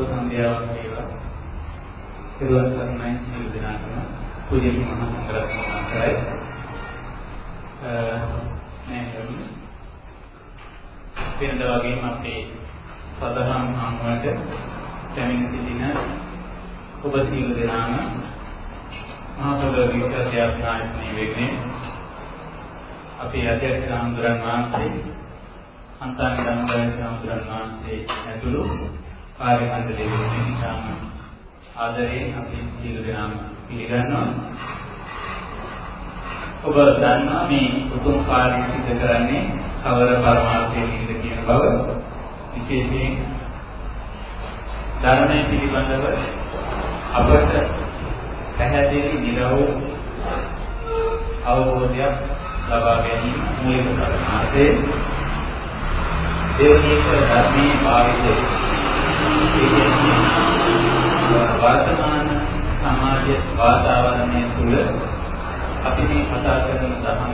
සුබ සන්ධ්‍යාවක් වේවා. සිරුවන් සරණයි සියලු දෙනාටම පූජ්‍ය මහා සංඝරත්නය කරයි. නෑ වෙනද වගේම අපේ සදහම් හමුවට පැමිණ සිටින ඔබ සියලු දෙනාම මහා පොළොව විද්‍යාධ්‍යාපනයේ වෙන්නේ අපේ අධ්‍යක්ෂ සාමුද්‍රන් වහන්සේ අන්තාන ධම්මදාය සාමුද්‍රන් වහන්සේ ඇතුළු කාර්ය මණ්ඩලයේ වෙන්නේ නිසාම ආදරයෙන් අපි සියලු දෙනාම පිළිගන්නවා. ඔබ දන්නවා මේ උතුම් කාර්ය සිදු කරන්නේ කවර පරමාර්ථයකින්ද කියන බව. විශේෂයෙන් ධර්මයේ පිළිබඳව අපට පැහැදිලි නිරවුල් අවබෝධයක් ලබා ගැනීම මූලික පරමාර්ථය. දෙවනීක ධර්මයේ භාවිතය වර්තමාන සමාජ වාතාවරණය තුළ අපි මේ කතා කරන දහම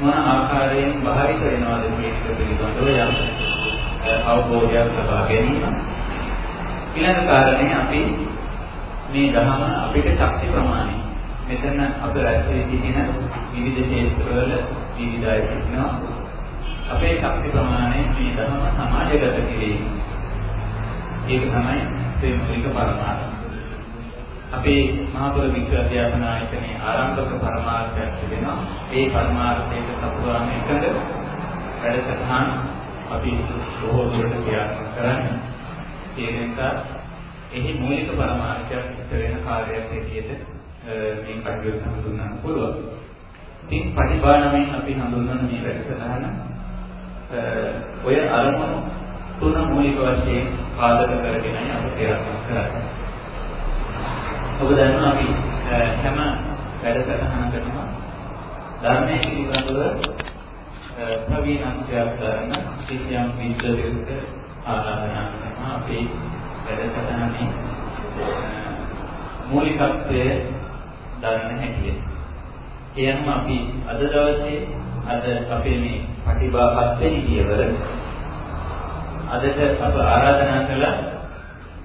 මොන ආකාරයෙන් බාහිර වෙනවද කියන එක පිළිබඳව යම් අවබෝධයක් ලබා ගැනීම. ඊළඟ කාරණේ අපි මේ දහම අපිට ශක්ති ප්‍රමාණය. මෙතන අප රැස් වී සිටින විවිධ ක්ෂේත්‍රවල විවිධ අය සිටිනවා. අපේ ශක්ති ප්‍රමාණය මේ දහම සමාජගත කිරීම. ඒක තමයි ප්‍රේමලික පරමාර්ථය. අපේ මහපොළ විශ්ව අධ්‍යාපන ආයතනයේ ආරම්භක පරමාර්ථයක් තිබෙනවා. ඒ පරමාර්ථයට සපුරාම එකද වැඩසටහන් අපි බොහෝ දුරට ක්‍රියාත්මක කරන්නේ. ඒ නිසා එහි මූලික පරමාර්ථයක් ඉස්තර වෙන කාර්යයක් හැටියට මේ කටයුතු හඳුන්වන්න පුළුවන්. ඉතින් පටිභානමෙන් අපි හඳුන්වන මේ වැඩසටහන ඔය අරමුණු තුන මූලික වශයෙන් පාදක කරගෙනයි අපි ක්‍රියාත්මක කරන්නේ. ඔබ දන්නවා අපි හැම වැඩසටහනකටම ධර්මයේ පිළිබඳව ප්‍රවීණත්වයක් ගන්න කිසියම් විද්‍යාවකට ආරාධනා කරනවා අපි වැඩසටහනේ මූලිකත්වය දරන හැටියට. එයන්ම අපි අද දවසේ අද අපේ මේ පටිභා හත්වෙනි පියවර අදට අප ආරාධනා කළා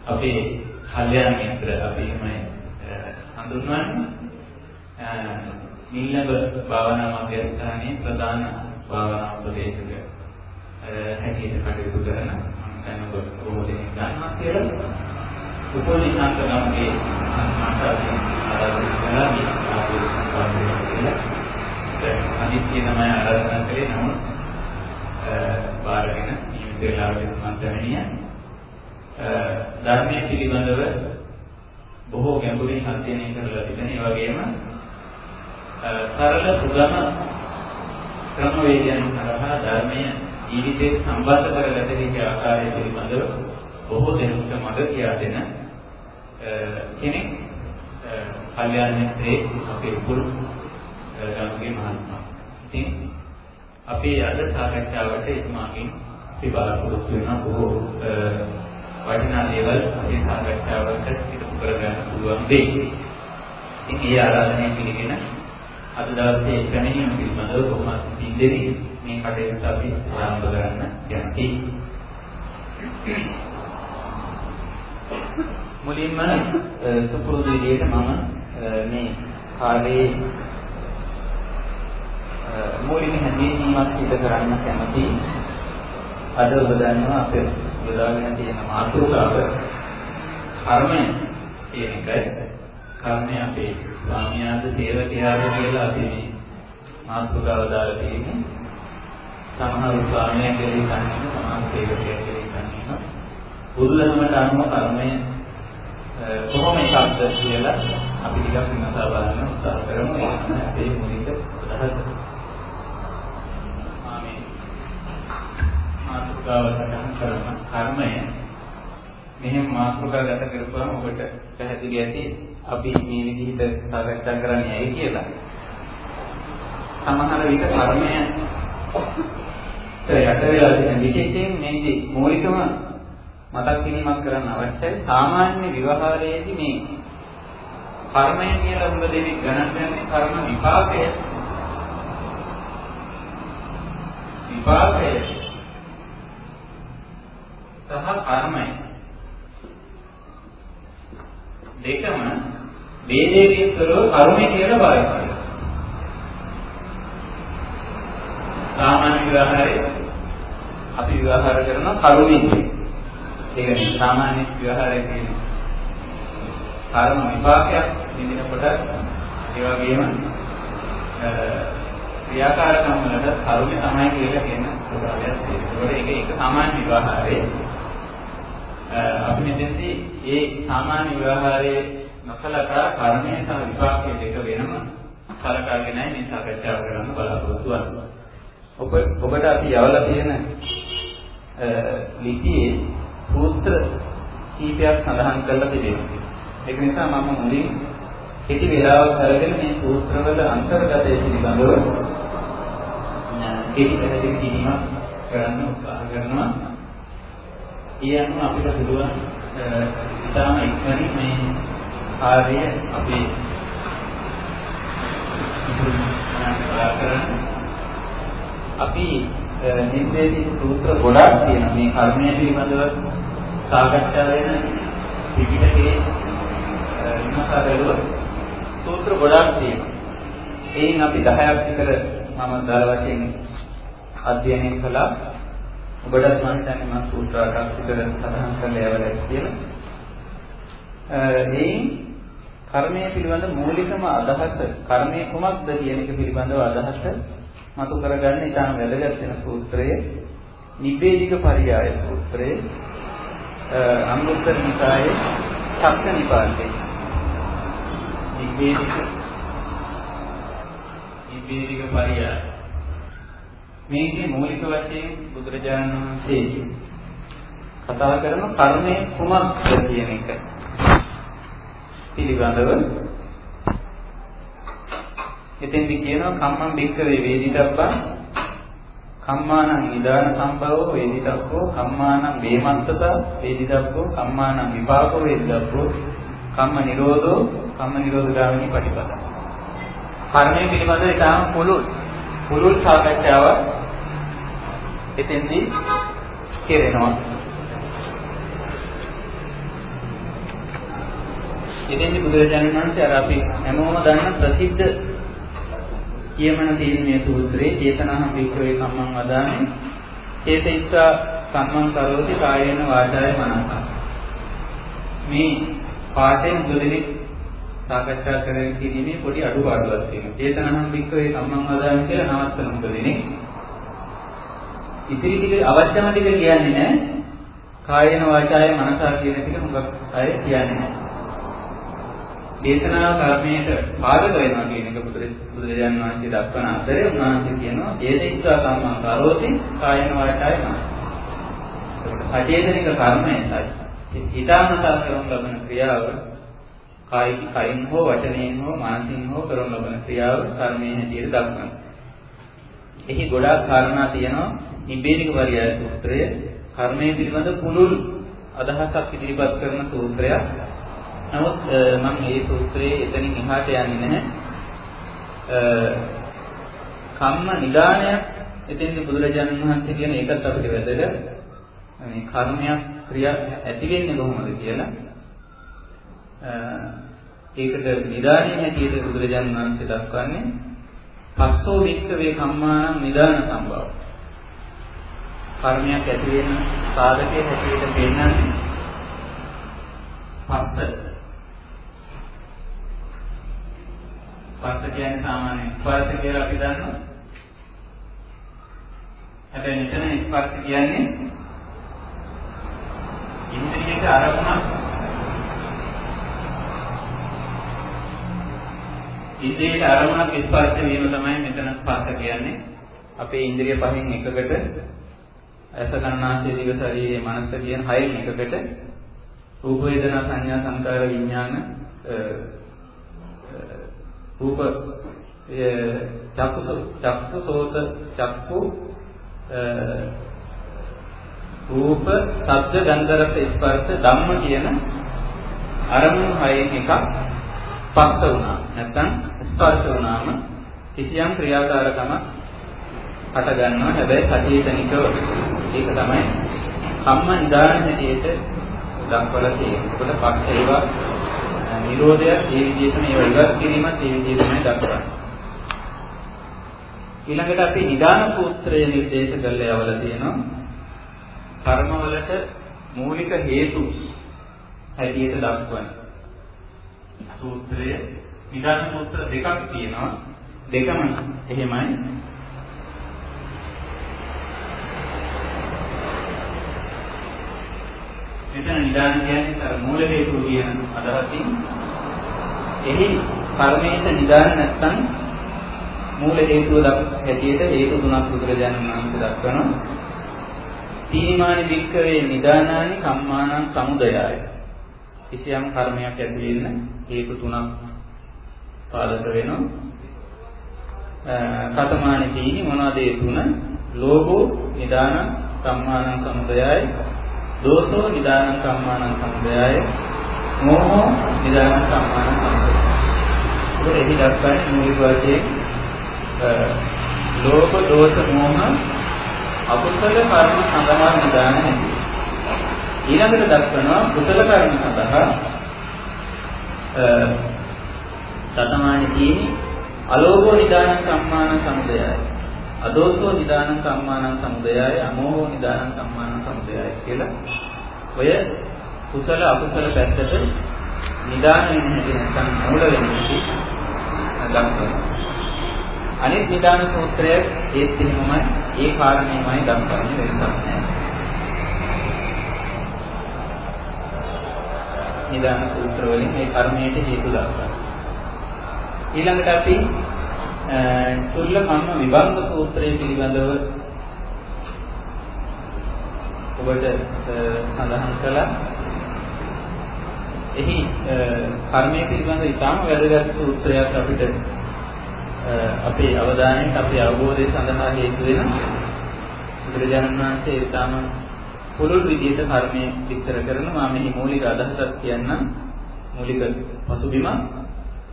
අපේ කල්යාණ මිත්‍ර අපි එහෙමයි හඳුන්වන්නේ. නිල්ලඹ භාවනා මධ්‍යස්ථානයේ ප්‍රධාන භාවනා උපදේශක හැටියට කටයුතු කරන මම දැන් ඔබ බොහෝ දෙනෙක් දන්නවා කියලා උපෝනිසංක නම්ගේ මට ආරාධනා කළා මේ ආපු කියලා. අනිත්‍ය තමයි ආරාධනා කළේ නමුත් බාරගෙන නියමිත වෙලාවට මම දැනෙන්නේ ධර්මයේ පිළිබඳව බොහෝ ගැඹුරින් අධ්‍යයනය කරලා තිබෙන ඒ වගේම සරල සුගම ක්‍රමවේදයන් කරහා ධර්මයේ ජීවිතේ සම්බන්ධ කරගත හැකි ආකාරය පිළිබඳව බොහෝ දෙනෙකුට මඟ කියා දෙන කෙනෙක් කල්යාණ මිත්‍රේ අපේ කුරු ගම්ගේ මහත්මයා. ඉතින් අපේ අද සාකච්ඡාවට එතුමාගෙන් අපි බලාපොරොත්තු වෙන බොහෝ වටිනා දේවල් අපේ සාකච්ඡාවට එකතු කරගන්න පුළුවන් වෙයි. ඉතින් ඒ ආරාධනය පිළිගෙන අද දවසේ පැමිණීම පිළිබඳව කොහොමද සිද්ධෙන්නේ මේ කටයුත්ත අපි ආරම්භ කරන්න යන්නේ. මුලින්ම සුපුරුදු විදිහට මම මේ කාලේ මූලික හැඳින්වීමක් සිදු කරන්න කැමතියි. අද ඔබ දන්නවා අපේ යොදාගෙන තියෙන මාතෘකාව කර්මය කියන එකයි. කර්මය අපේ ස්වාමියාද සේවකයාද කියලා අපි මේ මාතෘකාව දාලා තියෙන්නේ. සමහර ස්වාමීන් කෙරෙහි කන්නේ සමහර සේවකයන් කෙරෙහි කන්නේ. බුදුදහමට අනුව කර්මය කොහොම එකක්ද කියලා අපි ටිකක් විමසා බලන්න උත්සාහ කරමු. ඒ තමයි අපේ මූලික අදහස. මාතෘකාව සටහන් කරන කර්මය මෙහෙම මාතෘකාගත කරපුවම ඔබට පැහැදිලි ඇති අපි මේ විදිහට සාකච්ඡා කරන්නේ ඇයි කියලා. සමහර විට කර්මය යට වෙලා තියෙන විශේෂයෙන් මේකේ මූලිකම මතක් කිරීමක් කරන්න අවශ්‍යයි. සාමාන්‍ය විවහාරයේදී මේ කර්මය කියලා උඹ දෙනෙක් ගණන් ගන්නේ කර්ම විපාකය. විපාකය සහ කර්මය දෙකම වේදේකීතරව කර්මය කියලා බලය කරනවා. සාමාන්‍ය විවාහයේ අපි විවාහර කරන කරුණින්. ඒක සාමාන්‍ය විවාහයේ කියන්නේ කර්ම විපාකයක් විඳිනකොට ඒ වගේම ක්‍රියාකාරකම් වලට කරුණ තමයි කියලා කියන ස්වභාවයක් තියෙනවා. ඒක ඒක සාමාන්‍ය විවාහයේ අපි මෙතෙන්දී ඒ සාමාන්‍ය විවාහයේ නොසලකා කර්මය සහ විපාකයේ දෙක වෙනම සලකාගෙනයි මේ සාකච්ඡාව කරන්න බලාපොරොත්තු වෙන්නේ. ඔබ ඔබට අපි යවලා තියෙන ලිපියේ සූත්‍ර කීපයක් සඳහන් කරලා තිබෙනවා. ඒක නිසා මම මුලින් කෙටි වේලාවක් අරගෙන මේ සූත්‍රවල අන්තර්ගතය පිළිබඳව කෙටි පැහැදිලි කිරීමක් කරන්න උත්සාහ කරනවා. ඊයන්ම අපිට පුළුවන් ඉතාම ඉක්මනින් මේ කාර්යය අපි අපි නිර්දේශිත සූත්‍ර ගොඩාක් තියෙනවා මේ කර්මය පිළිබඳව සාකච්ඡා වෙන පිටිකේ විමසා බැලුවොත් සූත්‍ර ගොඩාක් තියෙනවා. එයින් අපි 10ක් විතර මම දාල වශයෙන් අධ්‍යයනය කළා. ඔබටත් මම හිතන්නේ මම සූත්‍ර 8ක් විතර සඳහන් කරලා යවලා කියලා. එයින් කර්මය පිළිබඳ මූලිකම අදහස කර්මය කුමක්ද කියන එක පිළිබඳව අදහස මතු කරගන්න ඉතාම වැදගත් වෙන සූත්‍රයේ. නිබ්බේධික පරියාය සූත්‍රයේ. අංගුත්තර නිකායේ සත්‍ය නිපාතේ නිබ්බේධික නිබ්බේධික පරියාය. මේකේ මූලික වශයෙන් බුදුරජාණන් වහන්සේ කතා කරන කර්මය කුමක්ද කියන එක පිළිබඳව එතෙන්දි කියනවා කම්මං බික්කවේ වේදිතබ්බං කම්මානං නිදාන සම්භවෝ වේදිතබ්බෝ කම්මානං වේමත්තත වේදිතබ්බෝ කම්මානං විපාකෝ වේදිතබ්බෝ කම්ම නිරෝධෝ කම්ම නිරෝධ ගාමිනී පටිපදා. කර්මය පිළිබඳව ඉතාම පුළුල්. පුළුල් සාකච්ඡාවක් එතෙන්දී කෙරෙනවා. ඉතින්දි බුදුරජාණන් වහන්සේ අර අපි හැමෝම දන්න ප්‍රසිද්ධ කියමන තියෙන මේ සූත්‍රයේ චේතනහම් වික්‍රේ කම්මං වදානේ චේතිස්සා කම්මං කරෝති කායේන වාචාය මනස. මේ පාඩේ මුලදී සාකච්ඡා කරගෙන ඉන්නේ පොඩි අඩුපාඩුවක් තියෙනවා. චේතනහම් වික්‍රේ කම්මං වදානේ කියලා නවත්තන මොකදනේ ඉතිරි ටික අවශ්‍යම ටික කියන්නේ නැහැ කායේන වාචාය මනස කියන ටික මොකක් අය කියන්නේ නැහැ දේශනා කර්මයට පාදක වෙනවා කියන එක බුදුරජාණන් වහන්සේ දක්වන අතරේ උන්වහන්සේ කියනවා ඒදිස්සා කම්මං කරෝති කායන වාචාය මනස. අචේතනික කර්මයයි. ඊටාමතා කරන ලබන ක්‍රියාව කායික කයින් හෝ වචනයෙන් හෝ මානසින් හෝ කරන ලබන ක්‍රියාව කර්මයේ හැටියට දක්වනවා. එහි ගොඩාක් කාරණා තියෙනවා නිබ්බේනික පරියාය සූත්‍රය කර්මයේ පිළිබඳ පුළුල් අදහසක් ඉදිරිපත් කරන සූත්‍රයක්. නමුත් මම මේ සූත්‍රයේ එතනින් එහාට යන්නේ නැහැ. කම්ම නිදානයක් එතෙන්දී බුදුරජාණන් වහන්සේ කියන ඒකත් අපිට වැදගත්. මේ කර්මයක් ක්‍රියා ඇති වෙන්නේ කොහොමද කියලා. ඒකට නිදානයේ හැටියට බුදුරජාණන් වහන්සේ දක්වන්නේ පස්සෝ වික්කවේ කම්මානම් නිදාන සම්භව. කර්මයක් ඇති වෙන සාධකයේ හැටියට පෙන්වන්නේ පස්ස ස්පර්ශ කියන්නේ සාමාන්‍ය ස්පර්ශ කියලා අපි දන්නවා. හැබැයි මෙතන ස්පර්ශ කියන්නේ ඉන්ද්‍රියක අරමුණක් ඉන්ද්‍රියක අරමුණක් ස්පර්ශ වීම තමයි මෙතන ස්පර්ශ කියන්නේ. අපේ ඉන්ද්‍රිය පහෙන් එකකට ඇස කන්නාසය දිව ශරීරයේ මනස කියන හයෙන් එකකට රූප වේදනා සංඥා සංකාර විඥාන රූප චක්කු චක්කු සෝත චක්කු රූප ශබ්ද ගන්ධ රස ස්පර්ශ ධම්ම කියන අරමුණු හයෙන් එකක් පස්ස වුණා. නැත්නම් ස්පර්ශ වුණාම කිසියම් ක්‍රියාකාරකමක් හට ගන්නවා. හැබැයි සතියේතනිකව ඒක තමයි කම්ම නිදාන හැටියට දක්වලා තියෙන්නේ. ඒකට පස්ස ඒවා නිරෝධය ඒ විදිහටම ඒව ඉවත් කිරීමත් ඒ විදිහටමයි දක්වන්නේ. ඊළඟට අපි නිදාන සූත්‍රය නිර්දේශ කරලා යවලා තියෙනවා. කර්මවලට මූලික හේතු හැටියට දක්වන සූත්‍රය නිදාන සූත්‍ර දෙකක් තියෙනවා. දෙකම එහෙමයි. මෙතන නිදාන කියන්නේ අර මූල හේතු කියන අදහසින් එහි කර්මයට නිදාන නැත්නම් මූල හේතුව හැටියට හේතු තුනක් බුදුරජාණන් වහන්සේ දක්වනවා. තීමානි වික්කවේ නිදානානි කම්මානං සමුදයයි. කිසියම් කර්මයක් ඇති වෙන්න හේතු තුනක් පාදක වෙනවා. කතමානි තීනි මොනවාද ඒ තුන? ලෝභෝ නිදාන කම්මානං සමුදයයි දෝෂෝ නිදානං කම්මානං සමුදයය මෝහෝ නිදානං කම්මානං සමුදයය. ඒක එහි දක්වන්නේ මූලික වශයෙන් ලෝභ දෝෂ මෝහ අකුසල කර්ම සඳහා නිදාන හැටි. ඊළඟට දක්වනවා කුසල කර්ම සඳහා සතමානි තියෙන්නේ අලෝභෝ නිදාන කම්මාන සමුදයයි. අදෝසෝ නිදානං කම්මානං සමුදයයි අමෝහෝ නිදානං කම්මානං සමුදයයි කියලා ඔය කුසල අකුසල පැත්තට නිදාන වෙන හැටි නැත්නම් මූල වෙන හැටි දක්වනවා. අනිත් නිදාන සූත්‍රය ඒත් එහෙමමයි ඒ කාරණේමයි දක්වන්නේ වෙනසක් නැහැ. නිදාන සූත්‍ර වලින් මේ කර්මයට හේතු දක්වනවා. ඊළඟට අපි තුල්ල කම්ම විභංග සූත්‍රය පිළිබඳව ඔබට සඳහන් කළා. එහි කර්මයේ පිළිබඳ ඉතාම වැදගත් සූත්‍රයක් අපිට අපේ අවධානයට අපේ අවබෝධය සඳහා හේතු වෙන බුදුරජාණන් වහන්සේ ඉතාම පුළුල් විදිහට කර්මය විස්තර කරනවා. මම මෙහි මූලික අදහසක් කියන්නම්. මූලික පසුබිම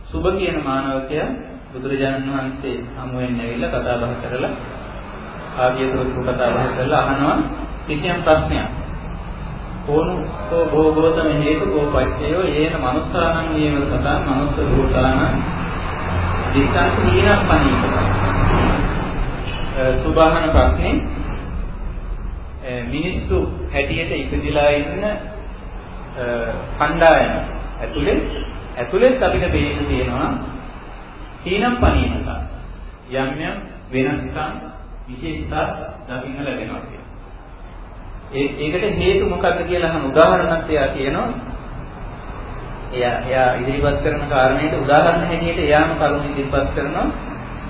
සුභ කියන මානවකයා බුදුරජාණන් වහන්සේ හමු වෙන්න ඇවිල්ලා කතා බහ කරලා ආගියතොත් කතා බහ කරලා අහනවා කිසියම් ප්‍රශ්නයක්. කෝණු කෝ භෝගෝතම හේතු කෝපච්චයෝ යේන මනුස්සානං යේව සතං මනුස්ස භූතානං දිස්සං හීනක් පනීත. සුභාහන ප්‍රශ්නේ මිනිස්සු හැටියට ඉපදිලා ඉන්න කණ්ඩායම ඇතුලේ ඇතුලෙත් අපිට පේන්න තියෙනවා තීනම් පනීනක යම් යම් වෙනස්කම් විශේෂතා දකින්න ලැබෙනවා කියලා. ඒ ඒකට හේතු මොකක්ද කියලා අහන උදාහරණයක් එයා කියනවා. එයා එයා ඉදිරිපත් කරන කාරණේට උදාහරණ හැටියට එයාම කරුණු ඉදිරිපත් කරනවා.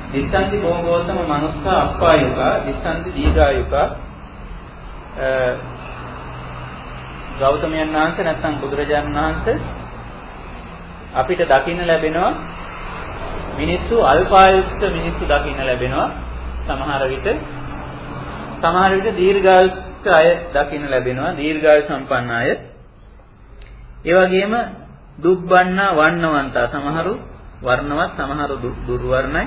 දිස්සන්ති බෝගෝතම මනුස්ස අප්පායුක දිස්සන්ති දීඝායුක ගෞතමයන් වහන්සේ නැත්නම් බුදුරජාණන් වහන්සේ අපිට දකින්න ලැබෙනවා මිනිස්සු අල්පායුෂ්ක මිනිස්සු දකින්න ලැබෙනවා සමහර විට. සමහර විට දීර්ඝායුෂ්ක අය දකින්න ලැබෙනවා දීර්ඝායු සම්පන්න අය. ඒ වගේම දුක්බන්නා වන්නවන්තා සමහරු වර්ණවත් සමහරු දුර්වර්ණයි.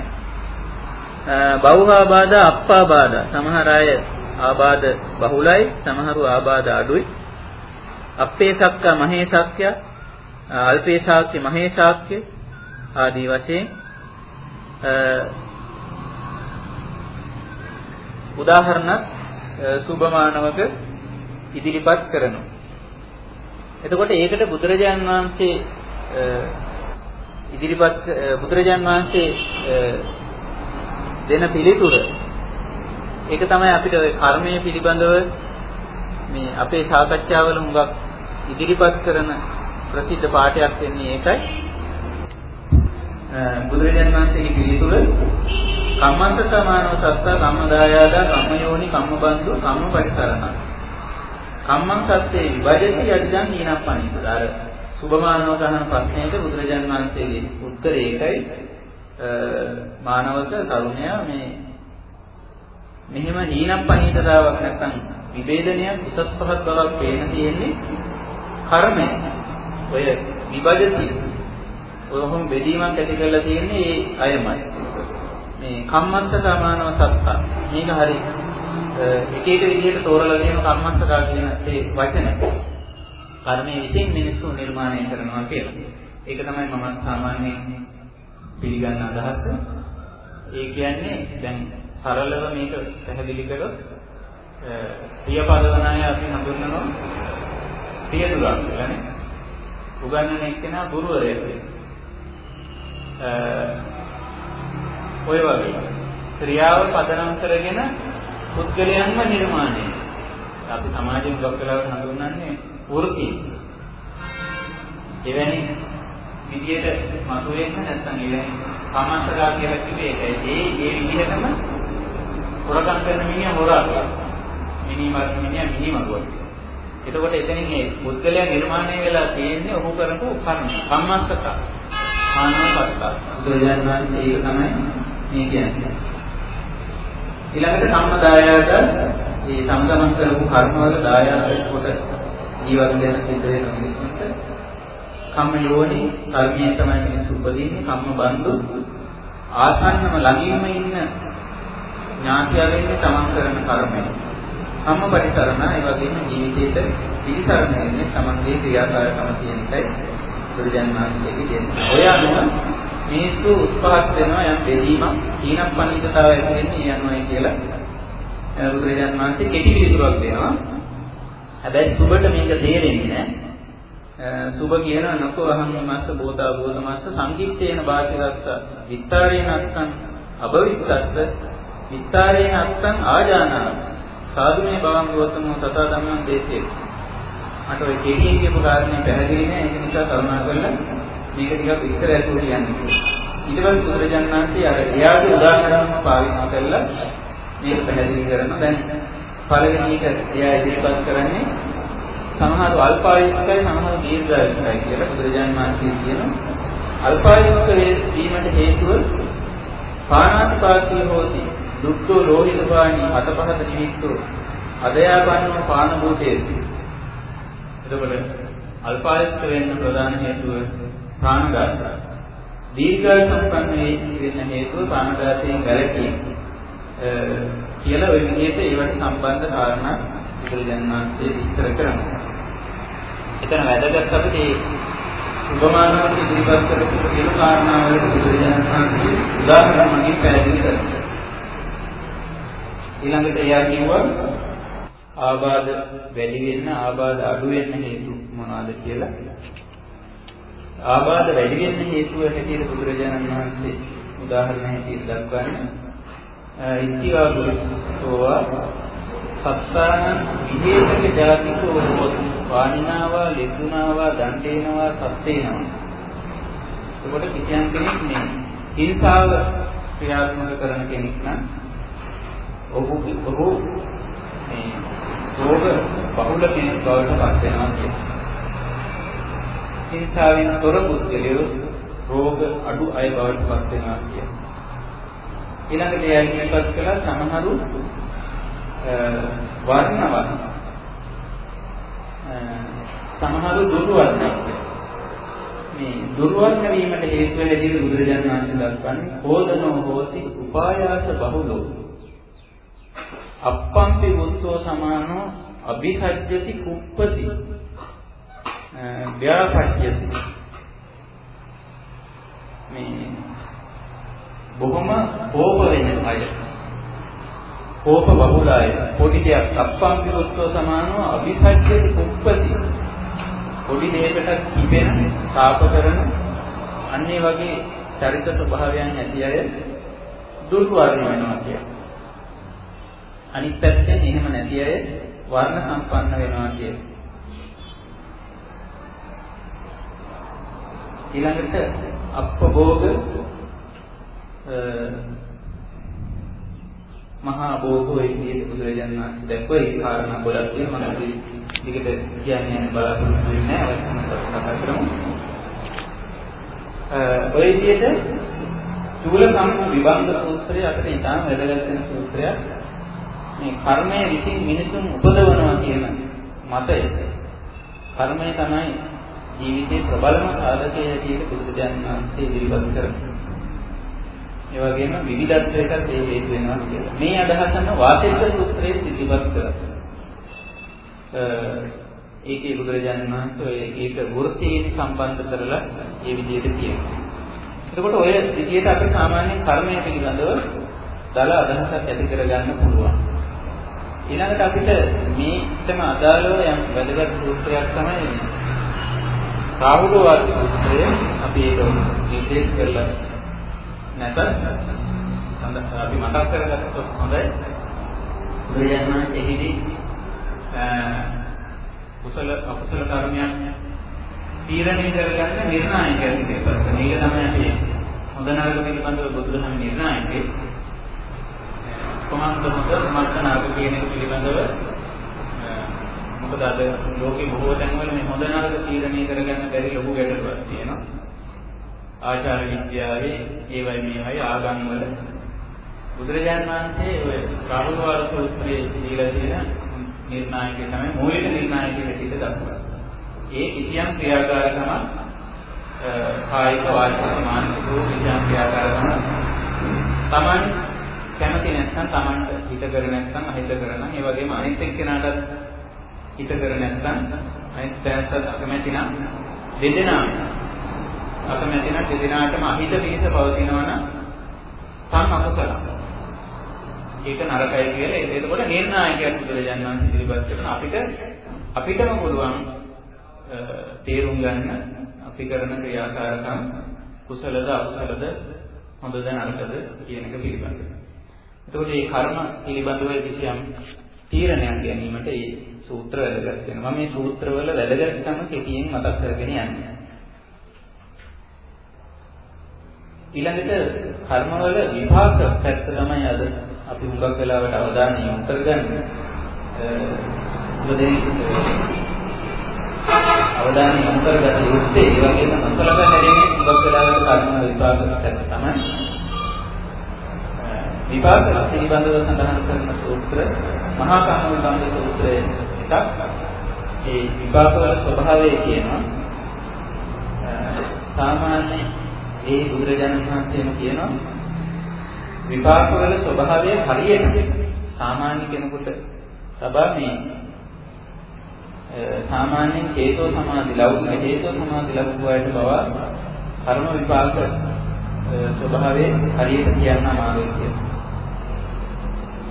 බෞහාබාධ අප්පාබාධ සමහර අය ආබාධ බහුලයි සමහරු ආබාධ අඩුයි. අප්පේසක්ක මහේසක්ක අල්පේසාක්‍ය මහේසාක්‍ය ආදී වශයෙන් උදාහරණක් සුභමානවක ඉදිරිපත් කරනවා. එතකොට ඒකට බුදුරජාන් වහන්සේ ඉදිරිපත් බුදුරජාන් වහන්සේ දෙන පිළිතුර ඒක තමයි අපිට ওই කර්මය පිළිබඳව මේ අපේ සාකච්ඡාවල හුඟක් ඉදිරිපත් කරන ප්‍රසිද්ධ පාඩයක් වෙන්නේ ඒකයි. බුදුරජාණන් වහන්සේගේ පිළිතුර කම්මන්ත සමානව සත්ත කම්මදායාද කම්මයෝනි කම්මබන්දු කම්මපරිසරණ. කම්මං සත්‍යේ විභජති යදිදන් හීනප්පනිත අර සුභමානව ගන්න ප්‍රශ්නයට බුදුරජාණන් වහන්සේගේ උත්තරේ ඒකයි. මානවක තරුණයා මේ මෙහෙම හීනප්පනිතතාවක් නැත්නම් විභේදනයක් උසස් පහත් බවක් පේන තියෙන්නේ කර්මය. ඔය විභජති ඔයහොම බෙදීමක් ඇති කරලා තියෙන්නේ ඒ අයමයි. මේ කම්මස්ස සමානව සත්තා. මේක හරි එක එක විදිහට තෝරලා තියෙන කම්මස්සකා කියන ඒ වචන. කර්මයේ විසින් මිනිස්සු නිර්මාණය කරනවා කියලා. ඒක තමයි මම සාමාන්‍යයෙන් පිළිගන්න අදහස. ඒ කියන්නේ දැන් සරලව මේක පැහැදිලි කරොත් ප්‍රියපදවනාය අපි හඳුන්වනවා ප්‍රියදුරක් කියලානේ. උගන්වන එක්කෙනා ගුරුවරයෙක්. ඔය වගේ ක්‍රියාව පදනම් කරගෙන පුද්ගලයන්ම නිර්මාණය. අපි සමාජයෙන් ගොඩක් වෙලාවට හඳුන්වන්නේ වෘත්ති. එවැනි විදියට මතුවෙන්න නැත්නම් එවැනි සමාන්තරා කියලා කිව්වේ ඒකයි. ඒ ඒ විදිහටම හොරකම් කරන මිනිහා හොරා. මිනිමර මිනිහා මිනිමරුවක්. එතකොට එතනින් ඒ පුද්ගලයා නිර්මාණය වෙලා තියෙන්නේ ඔහු කරපු කර්ම. කම්මස්සක. ආනවසක්ක. බුදුරජාණන් වහන්සේ ඒක තමයි මේ කියන්නේ. ඊළඟට සම්මදායයට මේ සම්ගමන් කරපු කර්මවල දායාද කොට ජීවත් වෙන සිද්ධ වෙන මිනිස්සුන්ට කම්ම යෝනි කර්මයේ තමයි මිනිස්සු උපදින්නේ කම්ම බන්දු ආසන්නම ළඟින්ම ඉන්න ඥාතියගෙන් තමන් කරන කර්මය. කම්ම පරිසරණ ඒ වගේම ජීවිතේට පිළිසරණ වෙන්නේ තමන්ගේ ක්‍රියාකාරකම කියන එකයි බුදුරජාණන් වහන්සේගේ කියන්නේ. ඔය අනුව මිනිස්සු උත්පාද වෙනවා යම් බෙදීමක් ඊනක් පණිවිඩතාවය ඇතිවෙන්නේ යනවායි කියලා බුදුරජාණන් වහන්සේ කෙටි පිළිතුරක් දෙනවා. හැබැයි සුබට මේක තේරෙන්නේ නැහැ. සුබ කියන නකෝ අහං මස්ස බෝධා බෝධ මස්ස සංකිට්ඨේන වාචිරස්ස විත්තරේන අත්තං අබවිත්තස්ස විත්තරේන අත්තං ආජානා සාදුමේ භවං ගෝතමෝ තථා ධම්මං දේශේ මට ඔය කෙටියෙන් කියපු කාරණේ පැහැදිලි නෑ ඒක නිසා කරුණා කරලා මේක ටිකක් විස්තර ඇතුළු කියන්න. ඊට පස්සේ බුදුරජාණන් වහන්සේ අර එයාගේ උදාහරණ පාවිච්චි කරලා මේක පැහැදිලි කරනවා. දැන් පළවෙනි එක එයා ඉදිරිපත් කරන්නේ සමහර අල්පායුක්කයි සමහර දීර්ඝායුක්කයි කියලා බුදුරජාණන් වහන්සේ කියනවා. අල්පායුක්ක වීමට හේතුව පානාතිපාතී හෝති දුක්ඛෝ ලෝහිත පාණි අතපහත නිමිත්තෝ අදයාපන්නෝ පාන භූතේති. එතකොට අල්පායුක්ක වෙන්න ප්‍රධාන හේතුව ප්‍රාණඝාතය. දීර්ඝායු සම්පන්න වෙන්න හේතුව ප්‍රාණඝාතයෙන් ගැලකීම. කියලා ওই විදිහට ඒවට සම්බන්ධ කාරණා බුදුරජාණන් වහන්සේ විස්තර කරනවා. එතන වැදගත් අපිට මේ උපමානවත් ඉදිරිපත් කරපු කියන කාරණාවලට බුදුරජාණන් වහන්සේ උදාහරණ මගින් පැහැදිලි කරනවා. ඊළඟට එයා කිව්වා ආබාධ වැඩි වෙන්න ආබාධ අඩු වෙන්න හේතු මොනවාද කියලා. ආබාධ වැඩි වෙන්න හේතුව හැටියට බුදුරජාණන් වහන්සේ උදාහරණ හැටියට දක්වන්නේ ඉතිවා පුරුෂෝවා සත්තාන විදේශක ජාතිකෝ හෝති වාණිනාවා ලෙතුනාවා දණ්ඩේනවා සත්තේනවා එතකොට කිසියම් කෙනෙක් මේ හිංසාව ක්‍රියාත්මක කරන කෙනෙක් නම් ඔහු ඔහු මේ රෝග බහුල කෙනෙක් බවට පත් වෙනවා කියන්නේ. හිංසාවෙන් තොර පුද්ගලයෝ රෝග අඩු අය බවට පත් වෙනවා කියන්නේ. ඊළඟට එයාගෙන්පත් කළා සමහරු වර්ණවත් සමහරු දුර්වර්ණයි මේ දුර්වර්ණ වීමට හේතු වෙන විදිහට බුදුරජාණන් වහන්සේ දක්වන්නේ හෝදනෝ හෝති උපායාස බහුලෝ අප්පම්පි මුත්තෝ සමානෝ අභිසජ්ජති කුප්පති ව්‍යාපච්‍යති මේ බොහොම කෝප වෙන අය. කෝප බහුල අය. පොඩි දෙයක් අප්පම් විරුද්ධව සමානව අභිසජ්ජේ කුප්පති. පොඩි දෙයකට කිපෙන, තාප කරන අන්නේ වගේ චරිත ස්වභාවයන් ඇති අය දුර්වර්ණ වෙනවා කියන්නේ. අනිත් පැත්තෙන් එහෙම නැති අය වර්ණ සම්පන්න වෙනවා කියන්නේ. ඊළඟට අප්පභෝග මහා භෝගෝ විදිහට බුදුරජාණන් වහන්සේ දැක්වුවා ඒ කාරණා ගොඩක් තියෙනවා මම දිගට කියන්නේ යන බලාපොරොත්තු වෙන්නේ නැහැ අවශ්‍යම කතා කරමු. ඔය විදිහට චූල සම්පූ විභංග සූත්‍රය අපිට ඉතාම වැදගත් වෙන සූත්‍රයක්. මේ කර්මය විසින් මිනිසුන් උපදවනවා කියන මතය. කර්මය තමයි ජීවිතේ ප්‍රබලම සාධකයේ හැටියට බුදුරජාණන් වහන්සේ ඉදිරිපත් කරන්නේ. ඒ වගේම විවිධත්වයකට ඒ හේතු වෙනවා කියලා. මේ අදහසම වාසෙක සූත්‍රයේ ඉදිරිපත් කරා. ඒකේ බුදුරජාණන් වහන්සේ ඒක වෘත්තීන් සම්බන්ධ කරලා මේ විදිහට කියනවා. එතකොට ඔය විදිහට අපිට සාමාන්‍ය කර්මය පිළිබඳව දල අදහසක් ඇති කරගන්න පුළුවන්. ඊළඟට අපිට මේකම අදාළව යම් වැදගත් සූත්‍රයක් තමයි රාහුල වාද සූත්‍රය අපි ඒක නිර්දේශ කරලා නැත අපි මතක් කරගත්තොත් හොඳයි. බුදුරජාණන් එහිදී කුසල අකුසල කර්මයන් තීරණය කරගන්න නිර්ණායකයක් ඉතිපත්. මේක තමයි අපි හොඳ නරක පිළිබඳව බුදුදහම නිර්ණායකේ. කොහොමද හොඳ මත්ත නරක කියන එක පිළිබඳව මොකද අද ලෝකේ බොහෝ තැන්වල මේ හොඳ නරක තීරණය කරගන්න බැරි ලොකු ගැටලුවක් තියෙනවා. ආචාර විද්‍යාවේ ඒවයි මේවයි ආගම් වල බුදුරජාණන් වහන්සේ ඔය රාහුල වාර සූත්‍රයේ දීලා තියෙන නිර්ණායකය තමයි මූලික නිර්ණායකය විදිහට දක්වන්නේ. ඒ කිසියම් ක්‍රියාකාරකම කායික වාචික මානසික කිසියම් ක්‍රියාකාරකම Taman කැමති නැත්නම් Tamanට හිත කර නැත්නම් අහිත කරන ඒ වගේම අනිත් එක්කෙනාට හිත කර නැත්නම් අනිත් පැත්තට අකමැති නම් දෙදෙනා අකමැති නම් දෙදෙනාටම අහිත පිහිට පවතිනවා නම් තම අකුසල ඒක නරකයි කියලා එතකොට නිර්ණායකයක් බුදුරජාණන් වහන්සේ ඉදිරිපත් කරන අපිට අපිටම පුළුවන් තේරුම් ගන්න අපි කරන ක්‍රියාකාරකම් කුසලද අකුසලද හොඳද නරකද කියන එක පිළිබඳව. එතකොට මේ කර්ම පිළිබඳව කිසියම් තීරණයක් ගැනීමට මේ සූත්‍ර වැදගත් වෙනවා. මේ සූත්‍රවල වැදගත්කම කෙටියෙන් මතක් කරගෙන යන්නේ. ඊළඟට කර්මවල විපාක පැත්ත තමයි අද අපි හුඟක් වෙලාවට අවධානය යොමු කරගන්නේ. මොකද අවධානය යොමු කරගත යුත්තේ ඒ වගේම නොසලකා හැරීමේ සුබක් වෙලාවට කර්ම විපාක තමයි. විපාක පිළිබඳව සඳහන් කරන සූත්‍ර මහා කර්ම විභංග සූත්‍රයේ එකක්. ඒ විපාක වල ස්වභාවය කියනවා. සාමාන්‍ය ඒ බුදුරජාණන් වහන්සේම කියනවා විපාක වල ස්වභාවය හරියට සාමාන්‍ය කෙනෙකුට සබා මේ සාමාන්‍යයෙන් හේතෝ සමාධි ලෞකික හේතෝ සමාධි ලැබුව අයට බව කර්ම විපාක ස්වභාවයේ හරියට කියන්න අමාරුයි කියලා.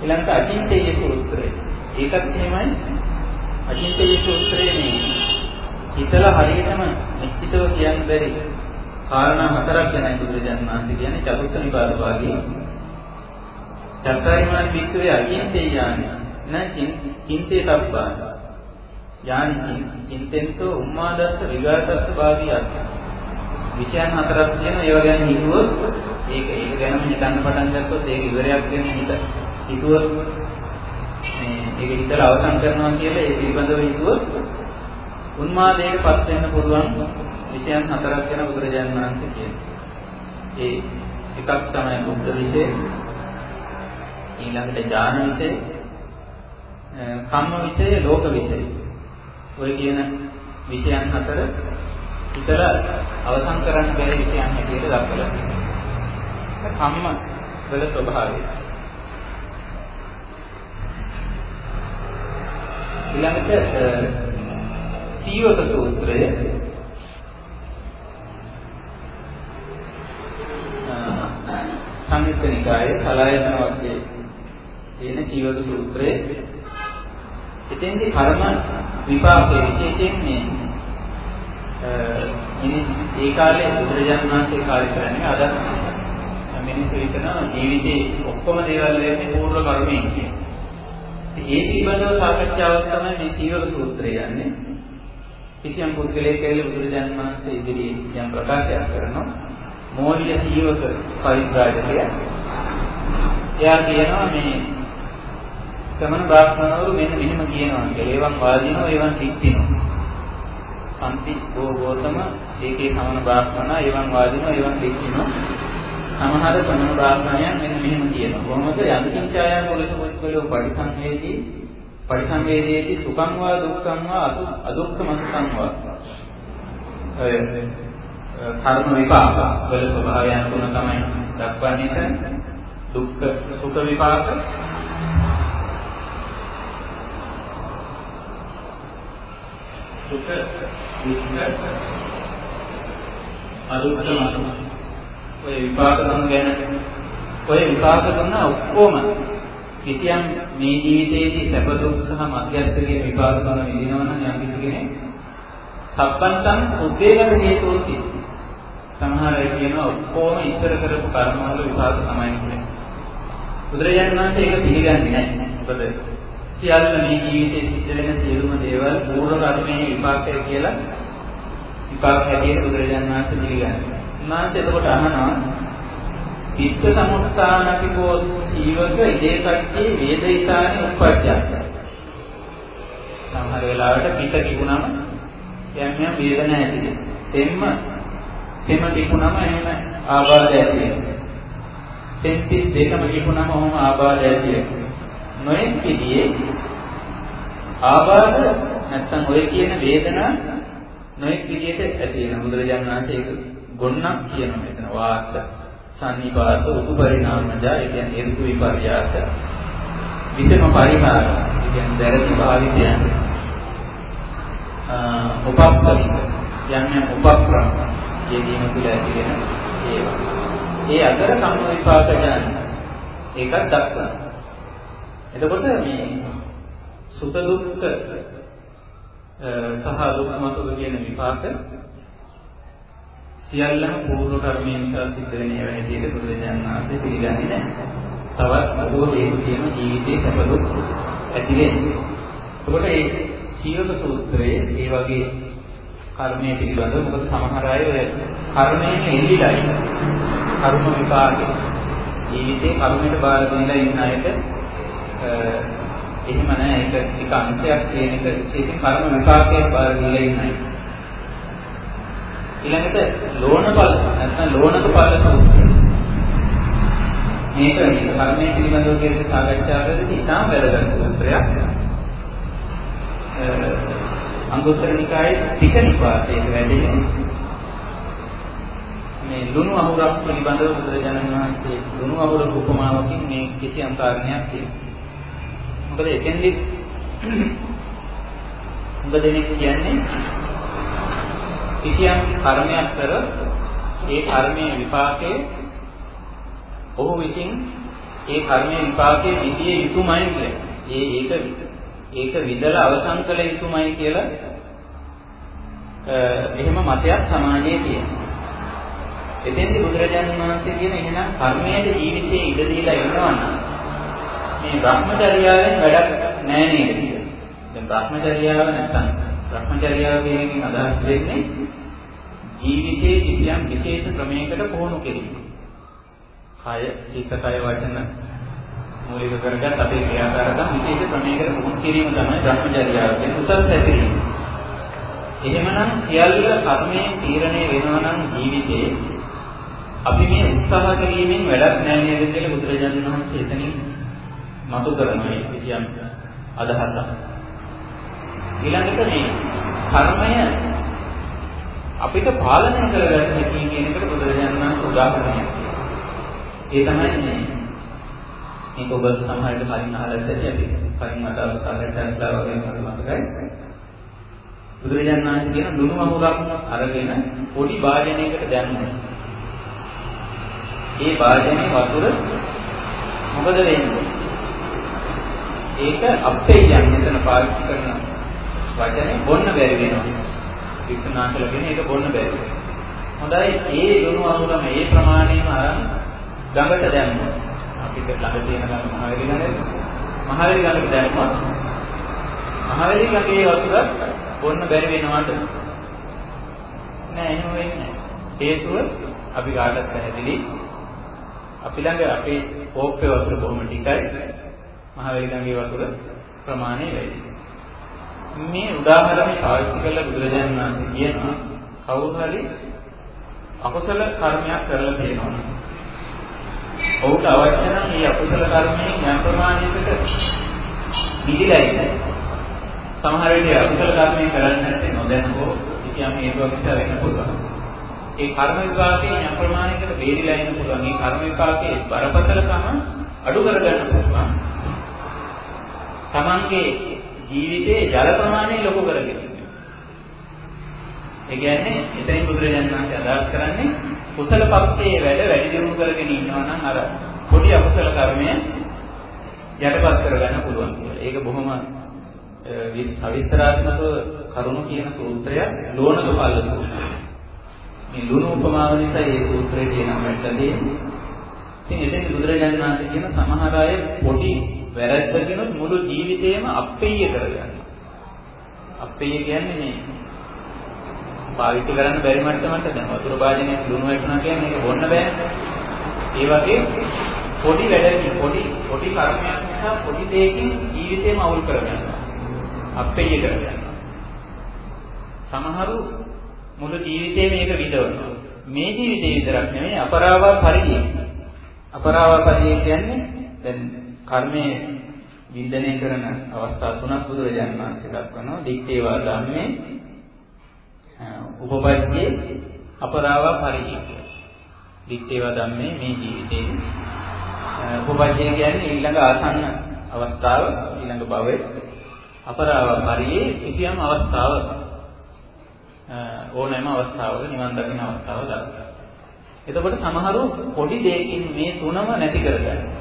ඊළඟට අචින්තේය සූත්‍රය. ඒකත් එහෙමයි. අචින්තේය සූත්‍රයේ මේ හිතලා හරියටම නිශ්චිතව කියන්න බැරි කාරණා හතරක් ගැනයි බුදුරජාණන් වහන්සේ කියන්නේ චතුර්ථ නිපාත භාගයේ. චත්තාරිමාන වික්‍රේ අචින්තේයානි නැචින් චින්තේ තබ්බාන යානි චින්තෙන්තෝ උම්මාදස්ස විගතස්ස භාවියක් විෂයන් හතරක් තියෙනවා ඒව ගැන හිතුවොත් ඒක ඒක ගැනම හිතන්න පටන් ගත්තොත් ඒක ඉවරයක් ගැන හිත හිතුවොත් මේ ඒක හිතලා අවසන් කරනවා කියලා ඒ පිළිබඳව හිතුවොත් උන්මාදයකටපත් වෙන්න පුළුවන් විෂයන් හතරක් ගැන බුදුරජාණන් වහන්සේ කියනවා ඒ එකක් තමයි බුද්ධ විෂය ඊළඟට ඥාන විෂය කම්ම විෂය ලෝක විෂය ඔය කියන විෂයන් හතර විතර අවසන් කරන්න බැරි විෂයන් හැටියට දක්වලා තියෙනවා. කම්ම වල ස්වභාවය. ඊළඟට සීවක සූත්‍රය සංයුත්ත නිකායේ සලායතන වර්ගයේ තියෙන සීවක සූත්‍රයේ එතෙන්දී කර්ම විපාකයේ විශේෂයෙන් මේ ඒ කාලේ බුදුරජාණන් වහන්සේ කාර්ය කරන්නේ අද මිනිස්සු හිතනවා ජීවිතේ ඔක්කොම දේවල් වෙන්නේ පූර්ව කර්මයෙන් කියන. ඒ පිළිබඳව සාකච්ඡාවක් තමයි මේ සීවක සූත්‍රය යන්නේ. කිසියම් පුද්ගලයෙක් කියලා බුදුරජාණන් වහන්සේ ඉදිරියේ යම් ප්‍රකාශයක් කරනවා. මෝල්‍ය සීවක පරිත්‍රාජකයා. එයා කියනවා මේ සමන බ්‍රාහ්මණවරු මෙන්න මෙහෙම කියනවා කියලා. ඒවන් වාදිනවා ඒවන් සික්තිනවා. සම්පි ගෝ ගෝතම ඒකේ සමන බ්‍රාහ්මණ ඒවන් වාදිනවා ඒවන් සික්තිනවා. සමහර සමන බ්‍රාහ්මණයන් මෙන්න මෙහෙම කියනවා. කොහොමද යන්තිචායා මොලක පුද්ගලෝ පරිසංවේදී පරිසංවේදීති සුඛං වා දුක්ඛං වා අදුක්ඛම සුඛං වා. ඔය කර්ම විපාක වල ස්වභාවයන් තුන තමයි දක්වන්නේ. දුක්ඛ සුඛ විපාක සුඛ දුක්ඛ අදුක්ඛම ඔය විපාක ගන්න ගැන ඔය විපාක දුන්න ඔක්කොම කිතියම් මේ ජීවිතයේදී සැප දුක් සහ මධ්‍යස්ථකයේ විපාක ගන්න විදිනවා නම් යම් කිසි කෙනෙක් සබ්බන්තං උද්දේවන හේතුති සමහර අය කියනවා ඔක්කොම ඉස්සර කරපු කර්ම වල විපාක තමයි කියන්නේ බුදුරජාණන් වහන්සේ ඒක පිළිගන්නේ නැහැ. මොකද සියල්ල මේ ජීවිතයේ සිද්ධ වෙන සියලුම දේවල් පූර්ව කර්මයේ විපාකය කියලා විපාක හැටියට බුදුරජාණන් වහන්සේ පිළිගන්නේ. උන්වහන්සේ එතකොට අහනවා චිත්ත සමුත්ථානතිකෝ ජීවක ඉදේ කට්ටි වේදිතානි උපජ්ජය. සමහර වෙලාවට පිට කිපුණම යම් යම් වේදන ඇති. එම්ම එම කිපුණම එහෙම ආබාධ ඇති වෙනවා. තෙන්ති දෙකම කිපුණම ඔහොම ආබාධ ඇති වෙනවා. නොයෙක් විදිහේ ආබාධ නැත්තම් ඔය කියන වේදනා නොයෙක් විදිහට ඇති වෙන බුදුරජාණන් වහන්සේ ඒක ගොන්නක් කියනවා මෙතන වාස්ත සන්නිපාත උතු පරිණාමජා ඒ කියන්නේ හේතු විපර්යාස. විතම පරිහාර ඒ කියන්නේ දැරති භාවිතයන්. උපප්පරි යම් යම් උපක්‍රම යෙදීම තුළ ඇති වෙන ඒවා. ඒ අතර කම්ම විපාක ඥාන ඒකත් දක්වනවා. එතකොට මේ සුඛ දුක්ඛ සහ දුක් මතුක කියන විපාක සියල්ලම පූර්ව කර්මයෙන් නිසා සිද්ධ වෙන ඒවා හැටියට බුදුරජාණන් වහන්සේ පිළිගන්නේ නැහැ. තවත් බොහෝ හේතු තියෙන ජීවිතේ සැප දුක් ඇති වෙන්නේ. එතකොට මේ සීලක සූත්‍රයේ ඒ වගේ කර්මයේ පිළිබඳව මොකද සමහර අය ඔය කර්මයෙන් එල්ලිලායි. කර්ම විපාකේ ජීවිතේ කර්මයට බාර දෙන්නලා ඉන්න අයට එහෙම නැහැ ඒක එක අංශයක් කියන එක ඒකේ කර්ම විපාකයක් බාර දීලා ඉන්නයි. ඊළඟට ලෝණපල නැත්නම් ලෝණක පල සූත්‍රය. මේක කර්මයේ පිළිබඳව කියන සාකච්ඡාවේදී ඉතාම වැදගත් සූත්‍රයක්. අංගුත්තර නිකායේ ටික නිපාතයේ වැඩෙන්නේ මේ ලුණු අහුරක් පිළිබඳව බුදුරජාණන් වහන්සේ ලුණු අහුරක උපමාවකින් මේ කිසියම් කාරණයක් කියනවා. මොකද එතෙන්දි උඹ දෙනෙක් කියන්නේ කිසියම් කර්මයක් කර ඒ කර්මයේ විපාකයේ ඔහු විසින් ඒ කර්මයේ විපාකයේ විදියේ යුතුයමයි කියන්නේ. ඒ ඒක ඒක විදලා අවසන් කළ යුතුයමයි කියලා එහෙම මතයක් සමාජයේ තියෙනවා. එතෙන්දි බුදුරජාණන් වහන්සේ කියන එහෙනම් කර්මයේ ජීවිතයේ ඉඩ දීලා ඉන්නවනම් මේ Brahmacharyaවෙන් වැඩක් නැහැ නේද කියලා. දැන් Brahmacharyaව නැත්තම් Brahmacharyaව කියන එකෙන් අදහස් වෙන්නේ ජීවිතයේ කිසියම් විශේෂ ක්‍රමයකට පුහුණු කිරීම. කය, චිත්ත, කය වචන මූලික කරගත් අපේ ක්‍රියාකාරකම් විශේෂ ක්‍රමයකට පුහුණු කිරීම තමයි Brahmacharyaව කියන්නේ උසස් පැතිරීම. එහෙමනම් සියල්ල කර්මයෙන් තීරණය වෙනවා නම් ජීවිතේ අපි මේ උත්සාහ කිරීමෙන් වැඩක් නැහැ නේද කියලා බුදුරජාණන් වහන්සේ එතනින් මතු කරන මේ කියම් අදහසක්. ඊළඟට මේ කර්මය අපිට පාලනය කරගන්න හැකි කියන එකට බුදුරජාණන් වහන්සේ උදාහරණයක් ඒ තමයි මේ මේක ඔබ සමහරවිට කලින් අහලා ඇති කලින් මට අවස්ථාවකට වගේ මට මතකයි බුදුරජාණන් වහන්සේ කියන දුනු අමුරක් අරගෙන පොඩි වාදනයකට දැම්මා. ඒ වාදනයේ වතුර මොකද වෙන්නේ? ඒක අපේයන් මෙතන පාවිච්චි කරන වචනේ බොන්න බැරි වෙනවා. වික්ෂනාන්තලගෙන ඒක බොන්න බැරි වෙනවා. හොඳයි ඒ දුණු අමුරම ඒ ප්‍රමාණයම අරන් ගඟට දැම්මොත් අපිට ළඟ තියෙන ගඟ මහවැලි ගඟ මහවැලි ගඟට දැම්මොත් මහවැලි ගඟේ වතුර බොන්න බැරි වෙනවට නෑ එහෙම වෙන්නේ නෑ. හේතුව අපි කාටත් පැහැදිලි අපි ළඟ අපේ කෝප්පේ වතුර බොහොම ටිකයි මහවැලි ගඟේ වතුර ප්‍රමාණය වැඩි. මේ උදාහරණය පාවිච්චි කරලා බුදුරජාණන් වහන්සේ කියනවා කවුරු හරි අකුසල කර්මයක් කරලා තියෙනවා. ඔහුට අවශ්‍ය නම් මේ අකුසල කර්මයෙන් යම් ප්‍රමාණයකට නිදිලා ඉන්න. සමහර විට අකුසල කර්මයක් කරන්නේ නැත්නම් නොදැනකෝ කිසියම් හේතුවක් නිසා වෙන්න පුළුවන්. ඒ කර්ම විපාකයෙන් යම් ප්‍රමාණයකට බේරිලා ඉන්න පුළුවන්. මේ කර්ම විපාකයේ බරපතලකම අඩු කරගන්න පුළුවන්. තමන්ගේ ජීවිතයේ ජල ප්‍රමාණය ලොකු කරගෙන ඒ කියන්නේ එතනින් බුදුරජාණන් වහන්සේ අදහස් කරන්නේ කුසල පක්ෂයේ වැඩ වැඩි දියුණු කරගෙන ඉන්නවා නම් අර පොඩි අකුසල කර්මය යටපත් කරගන්න පුළුවන් කියලා. ඒක බොහොම අවිස්තරාත්මක කරුණු කියන සූත්‍රය ලෝණ දුපල්ල සූත්‍රය. මේ ලුණු උපමාව නිසා මේ සූත්‍රයේ තියෙන මෙතනදී ඉතින් එතෙන් බුදුරජාණන් වහන්සේ කියන සමහර අය පොඩි වැරද්දකිනුත් මුළු ජීවිතේම අප්පෙය කරගන්නවා. අප්පෙය කියන්නේ මේ පාවිච්චි කරන්න බැරි මට්ටමට දැන් වතුර භාජනයක් ලුණු වැටුණා කියන්නේ ඒක බොන්න බෑනේ. ඒ වගේ පොඩි වැඩකින් පොඩි පොඩි කර්මයක් නිසා පොඩි දෙයකින් ජීවිතේම අවුල් කරගන්නවා. අප්පෙය කරගන්නවා. සමහරු මුළු ජීවිතේ මේක විඳවනවා. මේ ජීවිතේ විතරක් නෙමෙයි අපරාවා පරිදි. අපරාවා පරිදි කියන්නේ දැන් කර්මයේ වින්දනය කරන අවස්ථා තුනක් බුදුරජාණන් වහන්සේ දක්වනවා. දික්ඨේවා ධම්මේ උපපජ්ජේ අපරාවා පරිදි. දික්ඨේවා ධම්මේ මේ ජීවිතේ උපපජ්ජේ කියන්නේ ඊළඟ ආසන්න අවස්ථාව ඊළඟ භවයේ අපරාවා පරිදි කිසියම් අවස්ථාවක ඕනෑම අවස්ථාවක නිවන් දකින අවස්ථාව දක්වනවා. එතකොට සමහරු පොඩි දෙයකින් මේ තුනම නැති කරගන්නවා.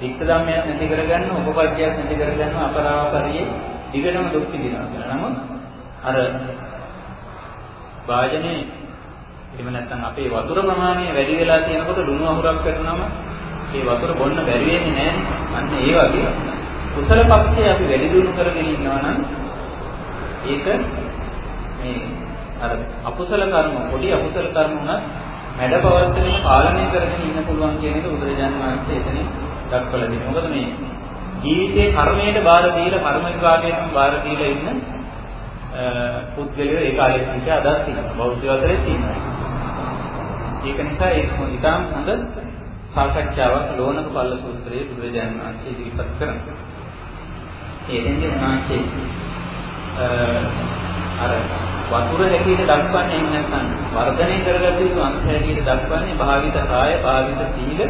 වික්ක ධම්මයක් නැති කරගන්න, උපපත්තියක් නැති කරගන්න, අපරාපරියේ දිගටම දුක් විඳිනවා කියලා. නමුත් අර වාජනේ එහෙම නැත්නම් අපේ වතුර ප්‍රමාණය වැඩි වෙලා තියෙනකොට ලුණු අහුරක් වැටුනම ඒ වතුර බොන්න බැරි වෙන්නේ නැහැ. අන්න ඒ වගේ කුසල පක්ෂය අපි වැඩි දියුණු කරගෙන ඉන්නවා නම් ඒක මේ අර අකුසල කර්ම පොඩි අකුසල කර්ම උනත් මැඩ පවත්තලින් පාලනය කරගෙන ඉන්න පුළුවන් කියන එක බුදුරජාණන් වහන්සේ එතනින් දක්වලා දෙනවා. මොකද මේ ජීවිතේ කර්මයට බාර දීලා කර්ම විභාගයෙන් බාර දීලා ඉන්න පුද්ගලයෝ ඒ කාලේ සිට අදහස් තියෙනවා. බෞද්ධ අතරේ තියෙනවා. ඒක නිසා ඒක ඉතාම හොඳ සාකච්ඡාවක් ලෝණක පල්ල සූත්‍රයේ බුදුරජාණන් වහන්සේ ඉදිරිපත් කරනවා. ඒ දෙන්නේ උන්වහන්සේ අර වතුර හැටියට දක්වන්නේ එහෙම නැත්නම් වර්ධනය කරගත යුතු අංශ හැටියට දක්වන්නේ භාවිත කාය, භාවිත සීල,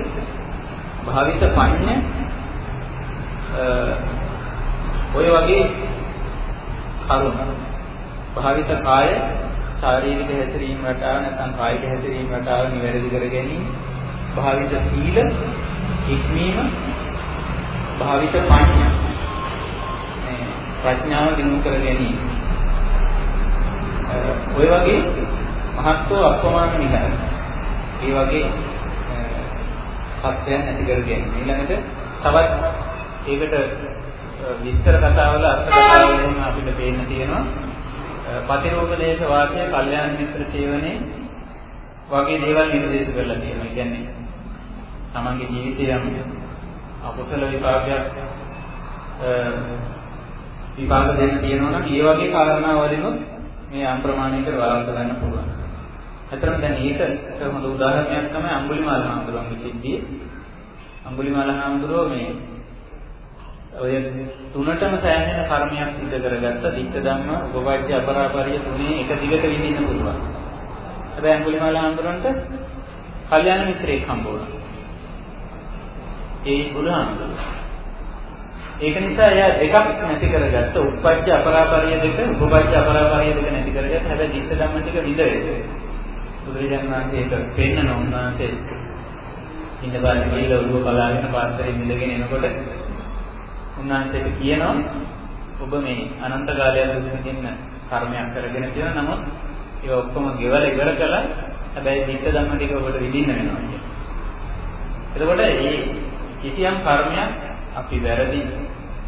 භාවිත පඤ්ඤ ඔය වගේ කරුණු. භාවිත කාය ශාරීරික හැසිරීම රටාව නැත්නම් කායික හැසිරීම රටාව නිවැරදි කර ගැනීම, භාවිත සීල ඉක්මීම, භාවිත පඤ්ඤ ප්‍රඥාව දිනු කර ගැනීම ඔය වගේ මහත්ව අප්‍රමාණ නිලයි. ඒ වගේ සත්‍යයන් ඇති කර ගැනීම. ඊළඟට තවත් ඒකට විස්තර කතාවල අර්ථ කතාවල එහෙම අපිට පේන්න තියෙනවා. පතිරෝපදේශ වාක්‍ය, කල්යාණ මිත්‍ර සේවනයේ වගේ දේවල් නිර්දේශ කරලා තියෙනවා. ඒ කියන්නේ තමන්ගේ ජීවිතයේ යම් අකුසල විපාකයක් විපාක දෙන්න තියෙනවා නම් ඒ වගේ කාරණා වලිනුත් මේ යම් ප්‍රමාණයකට වළක්ව ගන්න පුළුවන්. ඇත්තටම දැන් ඒකට හොඳ උදාහරණයක් තමයි අඟුලිමාල හාමුදුරුවන්ගේ සිද්ධිය. අඟුලිමාල හාමුදුරුවෝ මේ ඔය තුනටම සෑහෙන කර්මයක් සිදු කරගත්ත දික්ක ධම්ම උපපච්ච අපරාපරිය තුනේ එක දිගට විඳින්න පුළුවන්. හැබැයි අඟුලිමාල හාමුදුරන්ට කල්යාණ මිත්‍රයෙක් හම්බ වුණා. ඒ බුදුහාමුදුරුවෝ ඒක නිසා එයා දෙකක් නැති කරගත්ත උපපච්ච අපරාපරිය දෙක උපපච්ච අපරාපරිය දෙක නැති කරගත්ත හැබැයි දිස්ස ධම්ම ටික විඳවෙන්නේ බුදුරජාණන් වහන්සේ ඒක පෙන්නන උන්වහන්සේ ඉන්න බාරේ ගිහිල්ලා උරුව බලාගෙන පාත්‍රයෙන් ඉඳගෙන එනකොට උන්වහන්සේට කියනවා ඔබ මේ අනන්ත කාලයක් දුකින් කර්මයක් කරගෙන තියෙන නමුත් ඒ ඔක්කොම ගෙවල ඉවර කළා. හැබැයි දිස්ස ධම්ම ටික ඔබට විඳින්න වෙනවා. කියන්නේ එතකොට මේ කිසියම් කර්මයක් අපි වැරදි.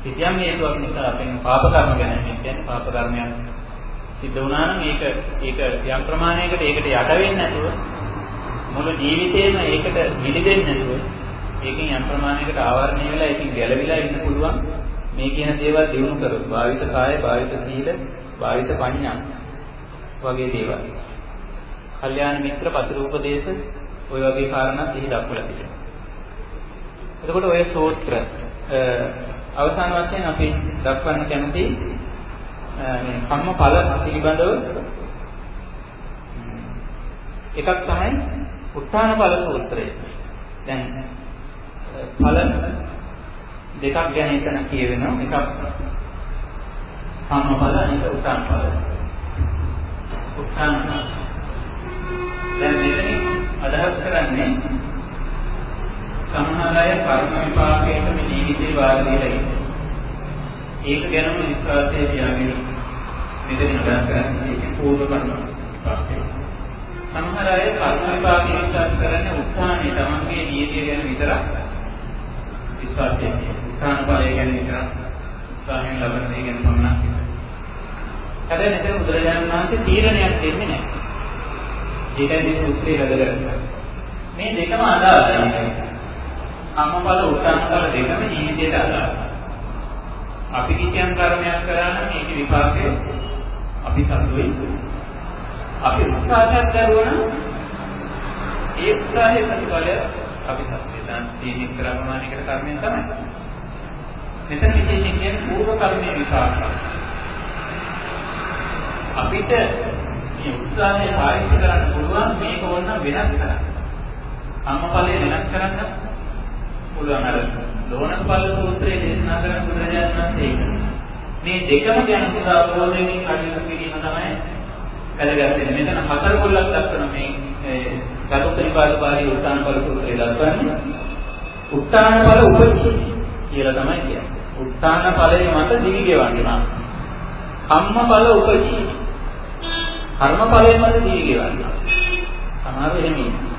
කිසියම් හේතුවක් නිසා අපෙන් පාප කර්ම ගැන කියන්නේ පාප කර්මයක් සිද්ධ වුණා නම් ඒක ඒක යම් ප්‍රමාණයකට ඒකට යට වෙන්නේ නැතුව මුළු ජීවිතේම ඒකට නිදිදෙන්නේ නැතුව ඒකෙන් යම් ප්‍රමාණයකට ආවරණය වෙලා ඒකෙන් ගැලවිලා ඉන්න පුළුවන් මේ කියන දේවල් දිනු කරොත් භාවිත කාය භාවිත සීල භාවිත පඤ්ඤා වගේ දේවල්. කල්යාණ මිත්‍ර පතිරූපදේශ ඔය වගේ කාරණා සිහි දක්වලා තිබෙනවා. එතකොට ඔය සූත්‍ර අවසාන වශයෙන් අපි දක්වන්න කැමති මේ කම්මඵල පිළිබඳව එකක් තමයි උත්තාන ඵල සූත්‍රය. දැන් ඵල දෙකක් ගැන එතන කියවෙනවා. එකක් කම්මඵල අනික උත්තාන ඵල. උත්සාහ දැන් මෙතනින් අදහස් කරන්නේ සමහර අය කර්ම විපාකයට මේ ජීවිතේ වාර දීලා ඉන්නේ. ඒක ගැනම විශ්වාසය තියාගෙන මෙතනින් අදහස් කරන්නේ ඒක පූර්ව කර්ම විපාකය. සමහර අය කර්ම විපාකේ විශ්වාස කරන්නේ උත්සාහය තමන්ගේ නියතිය ගැන විතරක් විශ්වාසය තියෙනවා. උත්සාහ ඵලය ගැන විතරක් උත්සාහයෙන් ලබන දේ ගැන පමණක් හැබැයි මෙතන බුදුරජාණන් වහන්සේ තීරණයක් දෙන්නේ නැහැ. ඒකයි මේ සූත්‍රයේ වැදගත්. මේ දෙකම අදාළයි. කම්මඵල උත්සාහඵල දෙකම ජීවිතයට අදාළයි. අපි කිසියම් කර්මයක් කරා නම් මේක විපාකය අපි සතුයි. අපි උත්සාහයක් දරුවා නම් ඒ උත්සාහයේ ප්‍රතිඵලය අපි සතුයි. දැන් තීනික් කරා ප්‍රමාණයකට කර්මයෙන් තමයි. මෙතන විශේෂයෙන් කියන්නේ පූර්ව කර්මයේ විපාක. අපිට මේ උත්සාහය පාවිච්චි කරන්න පුළුවන් මේක ඕන වෙනස් කරන්න. කම්මඵලය වෙනස් කරන්න පුළුවන් අර ලෝණපල්ල සූත්‍රයේ දේශනා කරන බුදුරජාණන් වහන්සේ මේ දෙකම ගැන පුදා අවබෝධයෙන් කටයුතු කිරීම තමයි වැදගත් වෙන්නේ. මෙතන හතර කොල්ලක් දක්වන මේ ගරුතරිපාද පාරී උත්තානඵල සූත්‍රයේ දක්වන්නේ උත්තානඵල උපදී කියලා තමයි කියන්නේ. උත්තානඵලයේ මත දිවි ගෙවන්නේ නම් කම්මඵල උපදී කර්මඵලයෙන් මත දිවි ගෙවන්නේ. සමහර එහෙම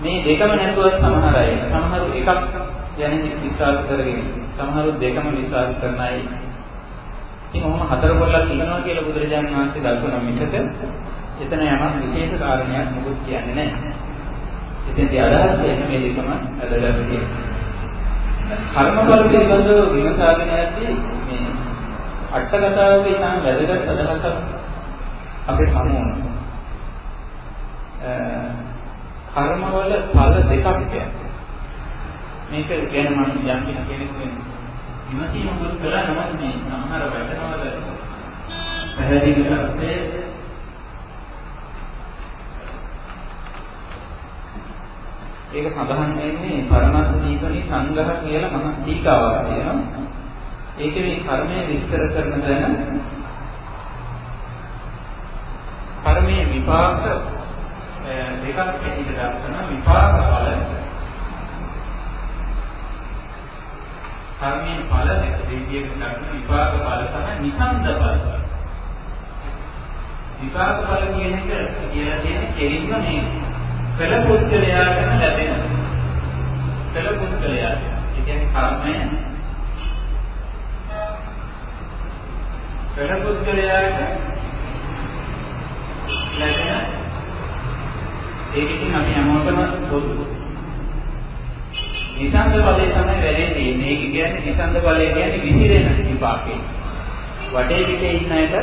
මේ දෙකම නැතුව සමහර අය සමහරු එකක් ගැන විශ්වාස කරගෙන සමහරු දෙකම විශ්වාස කරන අය ඉතින් මොහොම හතර පොල්ලක් ඉන්නවා කියලා බුදුරජාණන් වහන්සේ දක්වන මිසක එතන යමක් විශේෂ කාරණයක් මොකුත් කියන්නේ නැහැ. ඉතින් ඒ අදහස් එන්නේ මේ දෙකම අදලා තියෙනවා. කර්මඵල පිළිබඳව විමසාගෙන යද්දී මේ අට කතාවේ ඉතාම වැදගත් අදහසක් අපිට හමු වුණා. කර්මවල ඵල දෙකක් කියන්නේ. මේක ගැන මම යම් කෙනෙක් කෙනෙක් විමසීම මුල් කරලා නම් මේ සමහර වැටනවල පැහැදිලි කරත්තේ ඒක සඳහන් වෙන්නේ පරමස්ස දීපනි සංග්‍රහ කියලා මහා ටීකාවක් තියෙනවා. ඒකේ මේ කර්මය විස්තර කරන තැන කර්මයේ විපාක දෙකක් ඇහිද දක්වන විපාක ඵල. කර්මයේ ඵල දෙක දෙවියක දක්වන විපාක ඵල තමයි නිසන්ද ඵල. විපාක ඵල කියන එක කියලා කියන්නේ කෙලින්ම මේ කළ පුද්ගලයාටම ලැබෙන කළ පුද්ගලයාට ඒ කියන්නේ කර්මය. කළ පුද්ගලයාට ලැබෙන ඒකකින් අපි හැමෝටම පොදු. නිසන්ද ඵලයේ තමයි වැඩේ තියෙන්නේ. ඒක කියන්නේ නිසන්ද ඵලය කියන්නේ විහිදෙන විපාකේ. වටේ පිටේ ඉන්න අයට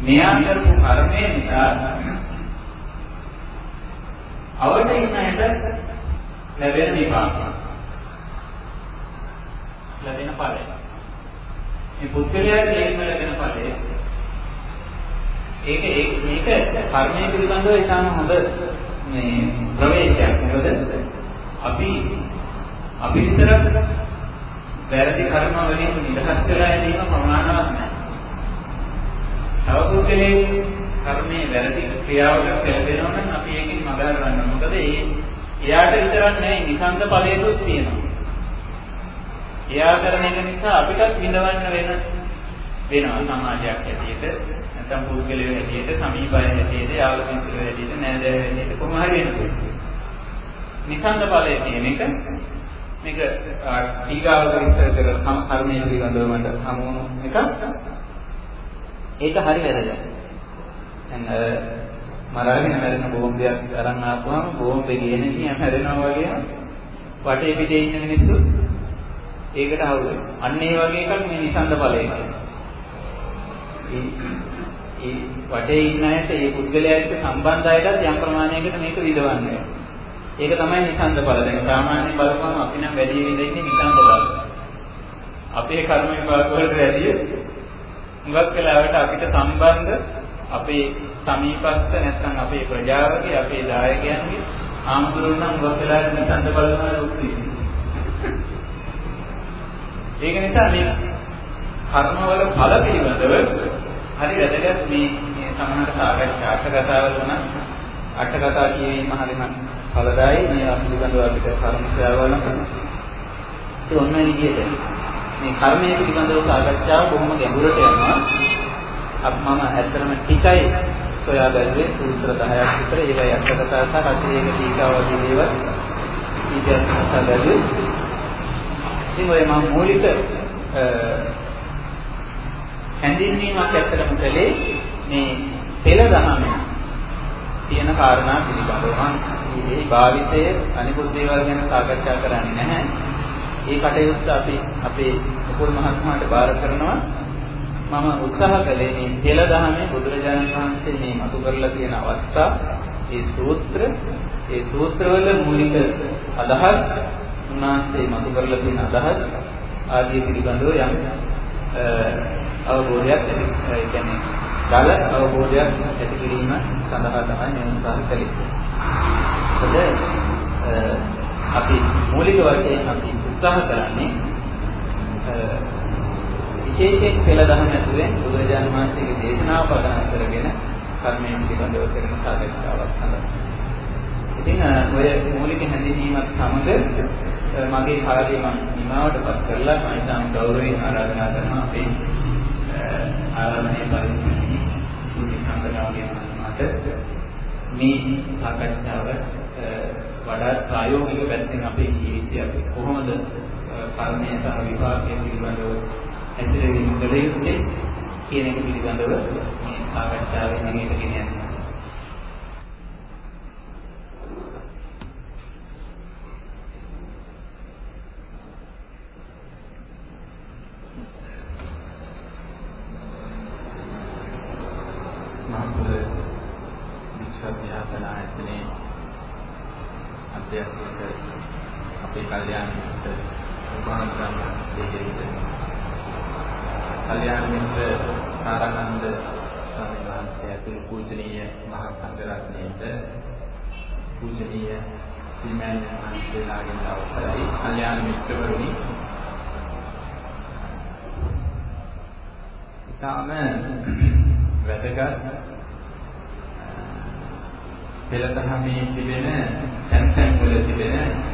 මෙයා කරපු කර්මය නිසා අවට ඉන්න අයට ලැබෙන විපාක. ලැබෙන ඵලය. මේ පුද්ගලයා කියන ලැබෙන ඵලය ඒක මේක කර්මය පිළිබඳව ඉතාම හොඳ මේ ප්‍රවේශයක්. මොකද අපි අපි විතරක් වැරදි කර්ම වලින් නිදහස් වෙලා ඉඳීම ප්‍රමාණවත් නැහැ. තව පුද්ගලයෙක් කර්මයේ වැරදි ක්‍රියාවකට පෙළඹෙනවා නම් අපි ඒකෙන් මගහර ගන්න. මොකද ඒ එයාට විතරක් නෙවෙයි නිසංස ඵලයකුත් තියෙනවා. එයා කරන එක නිසා අපිටත් විඳවන්න වෙන වෙනවා සමාජයක් ඇටියෙට නැත්නම් පුද්ගලයෝ හැටියට සමීපය හැටියට යාළුවෝ මිත්‍රයෝ හැටියට නෑදෑයෝ හැටියට කොහොම හරි වෙනවා. නිසංග ඵලයේ තියෙන එක මේක ඊගාව විස්තර කරන කර්මයේ පිළිබඳව මට හමු වුණු එක ඒක හරි වැදගත්. දැන් මරාගෙන මැරෙන බෝම්බයක් අරන් ආපුවම බෝම්බේ ගියන ඉතින් හැරෙනවා වගේ වටේ පිටේ ඉන්න මිනිස්සු ඒකට අහු වෙනවා. අන්න ඒ වගේ එකක් මේ නිසංග ඵලයේ. ඒ වටේ ඉන්න අයට ඒ පුද්ගලයා එක්ක සම්බන්ධ අයටත් යම් ප්‍රමාණයකට මේක විදවන්නේ. ඒක තමයි නිසන්ද බල. දැන් සාමාන්‍යයෙන් බලපුවම අපි නම් වැඩි වෙන්නේ නිසන්ද බල. අපේ කර්ම විපාක වලට වැඩිය හුඟක් වෙලාවට අපිට සම්බන්ධ අපේ සමීපස්ත නැත්නම් අපේ ප්‍රජාවගේ අපේ දායකයන්ගේ ආම්දුරුන් නම් හුඟක් වෙලාවට නිසන්ද බලනවා උත්සී. ඒක නිසා මේ කර්මවල ඵල පිළිබඳව හරි වැදගත් මේ මේ සමහර සාකච්ඡා අට කතාවල නම් අට කතා කියවීම හරිම ඵලදායි මේ පිළිබඳව අපිට කර්ම ක්‍රියාවල කරනවා. ඒ ඔන්න විදිහට මේ කර්මය පිළිබඳව සාකච්ඡාව බොහොම ගැඹුරට යනවා. අප මම ඇත්තටම ටිකයි සොයා බැලුවේ සූත්‍ර 10ක් විතර ඒවයි අට කතා සහ රචනයක ටීකා වගේ දේවල් කීපයක් කතා බැලුවේ. ඉතින් ඔය මම මූලික හැඳින්වීමක් ඇත්තටම කළේ මේ පෙළ දහමේ තියෙන කාරණා පිළිබඳව. මේ භාවිතය අනිකුත් දේවල් ගැන සාකච්ඡා කරන්නේ නැහැ. ඒ කටයුත්ත අපි අපේ උපුල් මහත්මයාට බාර කරනවා. මම උත්සාහ කළේ මේ පෙළ දහමේ බුදුරජාණන් වහන්සේ මේ මතු කරලා තියෙන අවස්ථා, ඒ සූත්‍ර, ඒ සූත්‍රවල මූලික අදහස්, උන්වහන්සේ මතු කරලා තියෙන අදහස් ආදී පිළිබඳව යම් අවබෝධයක් ඇති ඒ කියන්නේ දල අවබෝධයක් ඇති කිරීම සඳහා තමයි මේ උත්සාහ කළේ. මොකද අපි මූලික වශයෙන් අපි උත්සාහ කරන්නේ විශේෂයෙන් පෙළ දහම ඇතුලේ බුදුරජාණන් වහන්සේගේ දේශනාව පදනම් කරගෙන කර්මයෙන් පිළිබඳව කරන සාකච්ඡාවක් සඳහා. ඉතින් ඔය මූලික හැඳින්වීමත් සමග මගේ කාර්යය මම නිමාවටපත් කරලා මම ඉතාම ගෞරවයෙන් ආරාධනා කරනවා අපේ ආරාධනීය පරිපූර්ණී සුදි සංග්‍රහණයේ මට මේ සාකච්ඡාව වඩා ප්‍රායෝගික පැත්තෙන් අපේ ජීවිතය අපි කොහොමද කර්මය සහ විපාකය පිළිබඳව ඇතිරෙමින් කළ යුත්තේ කියන එක පිළිබඳව මේ සාකච්ඡාවෙන් නැගීට ගෙන යනවා. කල්යාණ මිත්‍ර සුමානතරන් දෙවියන්ට කල්යාණ මිත්‍ර ආරණන්ද ස්වාමීන් වහන්සේ ඇතුළු පූජනීය මහා සංඝ රත්නයේට පූජනීය සිමෙන් මහන්සියලාගෙන් අවසරයි. කල්යාණ මිත්‍රවරුනි ඉතාම වැදගත් පෙළ දහමේ තිබෙන තැන් තැන් වල තිබෙන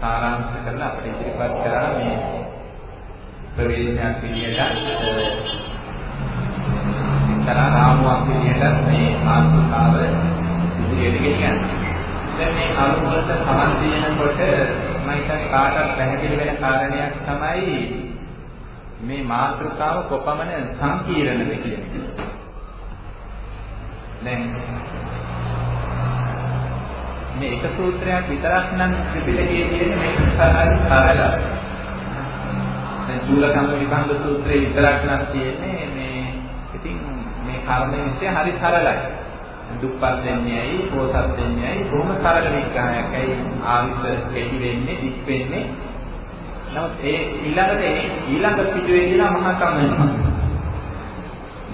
සාරාංශ කරලා අපිට ඉදිරිපත් කරා මේ ප්‍රවේශයක් විදියට එක්තරා රාමුවක් විදියට මේ ආත්මතාව ඉදිරියට ගෙනියන්නේ. දැන් මේ කරුණ වලට සමන් දෙනකොට මම හිතන්නේ කාටවත් පැහැදිලි වෙන කාරණයක් තමයි මේ මාතෘකාව කොපමණ සංකීර්ණද කියන එක. දැන් මේ එක සූත්‍රයක් විතරක් නම් ත්‍රිපිටකයේ තියෙන මේ සාරයි සරල. දැන් චූලකම්ම විභංග සූත්‍රයේ විතරක් නම් තියෙන්නේ මේ ඉතින් මේ කර්මයේ විශ්ය හරි සරලයි. දුප්පත් දෙන්නේයි පොසත් දෙන්නේයි බොහොම සරල විග්‍රහයක්. ඇයි ආවිත කෙටි වෙන්නේ, දික් වෙන්නේ. නමුත් ඒ ඊළඟට ඊළඟ පිටුවේ තියෙන මහා කම වෙනවා.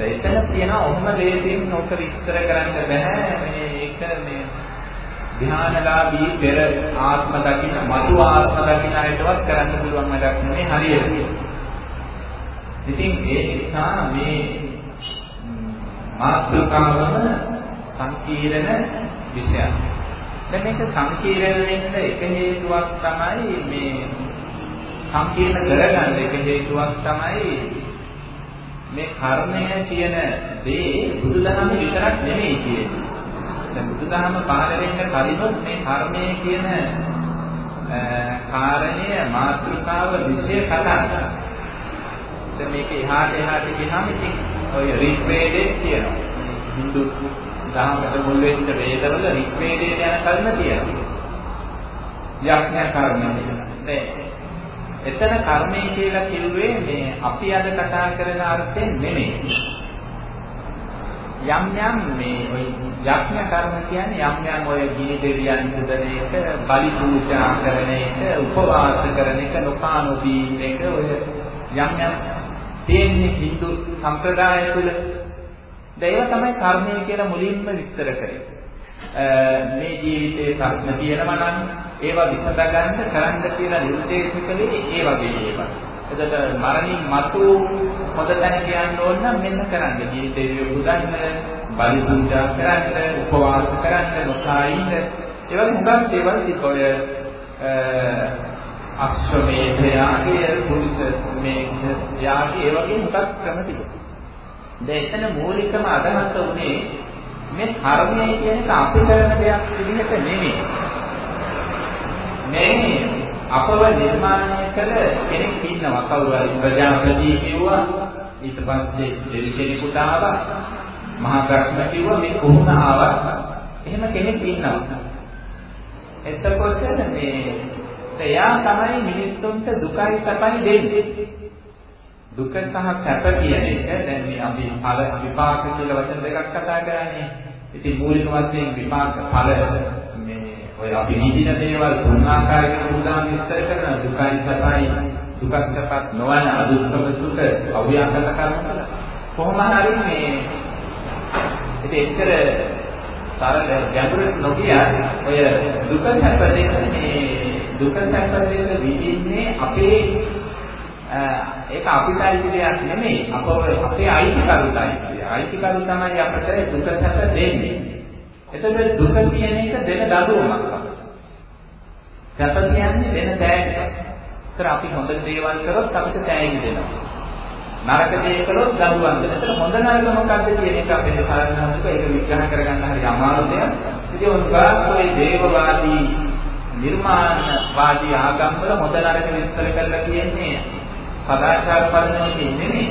එතන තියෙන ඔන්න දේශයෙන් නොක විස්තර කරන්න බෑ. මේ ඒක මේ ධ්‍යානලාභී පෙර ආත්ම දකින්න, මතු ආත්ම දකින්න අයටවත් කරන්න පුළුවන් වැඩක් නෙමෙයි හරියට. ඉතින් ඒ නිසා මේ මාත්‍රකාවම සංකීර්ණ විෂයක්. දැන් මේක සංකීර්ණ වෙන්න එක හේතුවක් තමයි මේ සංකීර්ණ කරගන්න එක හේතුවක් තමයි මේ කර්මය කියන දේ බුදුදහම විතරක් නෙමෙයි කියන්නේ. දැන් බුදුදහම පහළ වෙන්න කලින් මේ කර්මය කියන කාරණය මාතෘකාව විශේෂ කතා කරනවා. දැන් මේක එහාට එහාට ගියාම ඉතින් ඔය රිට්මේඩේ කියනවා. හින්දු දහමකට මුල් වෙච්ච වේදවල රික්වේදයේ යන කර්ම තියෙනවා. යඥ කර්ම නේ. එතන කර්මය කියලා කිව්වේ මේ අපි අද කතා කරන අර්ථයෙන් නෙමෙයි. යම් යම් මේ ඔය යඥ කර්ම කියන්නේ යම් යම් ඔය ගිනි දෙවියන් පුදන එක, බලි පූජා කරන එක, උපවාස කරන එක, නොකානොදී එක ඔය යම් යම් තියෙන්නේ Hindu සම්ප්‍රදාය තුළ. ඒවා තමයි කර්මය කියලා මුලින්ම විස්තර කරේ. මේ ජීවිතයේ කර්ම තියෙනවා නම් ඒවා විසඳ ගන්න කරන්න කියලා නිර්දේශ කළේ ඒ වගේ ඒවා. එතකොට මරණින් මතු හොඳ තැන කියන්න ඕන නම් මෙන්න කරන්න. ජීවිතේ පුදන්න, බලි පූජා කරන්න, උපවාස කරන්න, නොකායින්න. ඒ වගේ හුඟක් දේවල් තිබොය අශ්වමේධ යාගය, පුරුෂ මේඝ යාගය ඒ වගේ හුඟක් ක්‍රම තිබෙනවා. දැන් එතන මූලිකම අදහස උනේ මේ කර්මය කියන එක අපි කරන දෙයක් විදිහට නෙමෙයි. මේ අපව නිර්මාණය කළ කෙනෙක් ඉන්නවා. කවුරු හරි ප්‍රජාපති කිව්වා ඊට පස්සේ දෙවි කෙනෙකුට ආවා මහා ප්‍රශ්න කිව්වා මේ කොහොම ආවා? එහෙම කෙනෙක් ඉන්නවා. එතකොට මේ එයා තමයි මිනිස්සුන්ට දුකයි සැපයි දෙන්නේ. දුක සහ සැප කියන එක දැන් මේ අපි ඵල විපාක කියලා වචන දෙකක් කතා කරන්නේ. ඉතින් මූලික වශයෙන් විපාක ඵල ඔය අපි නිදින දේවල් තුන් ආකාරයකට උදාහරණ විස්තර කරන දුකයි සැපයි දුකක් සැපක් නොවන අදුක්කම සුඛ අව්‍යාකරණ කරන කොහොම හරි මේ ඉතින් එච්චර තරල ගැඹුරට නොගිය ඔය දුක සැප දෙක මේ දුක සැප දෙක විඳින්නේ අපේ ඒක අපිට අයිති දෙයක් නෙමෙයි. අපව අපේ අයිතිකරුටයි අයිතිකරු තමයි අපිට දුක සැප දෙන්නේ. එතකොට දුක කියන එක දෙන දඬුවමක්. සැප කියන්නේ දෙන තෑග්ගක්. ඒතර අපි හොඳ දේවල් කරොත් අපිට තෑග්ග දෙනවා. නරක දේ කළොත් දඬුවම් දෙනවා. ඒතර හොඳ නරක මොකක්ද කියන එක අපිට කරන්නත් ඒක විග්‍රහ කරගන්න හරි අමාරු දෙයක්. ඉතින් උන්ගාත් ඔය දේවවාදී නිර්මාණවාදී ආගම් වල හොඳ නරක විස්තර කරලා කියන්නේ සදාචාර පරිණාමයේ නෙමෙයි.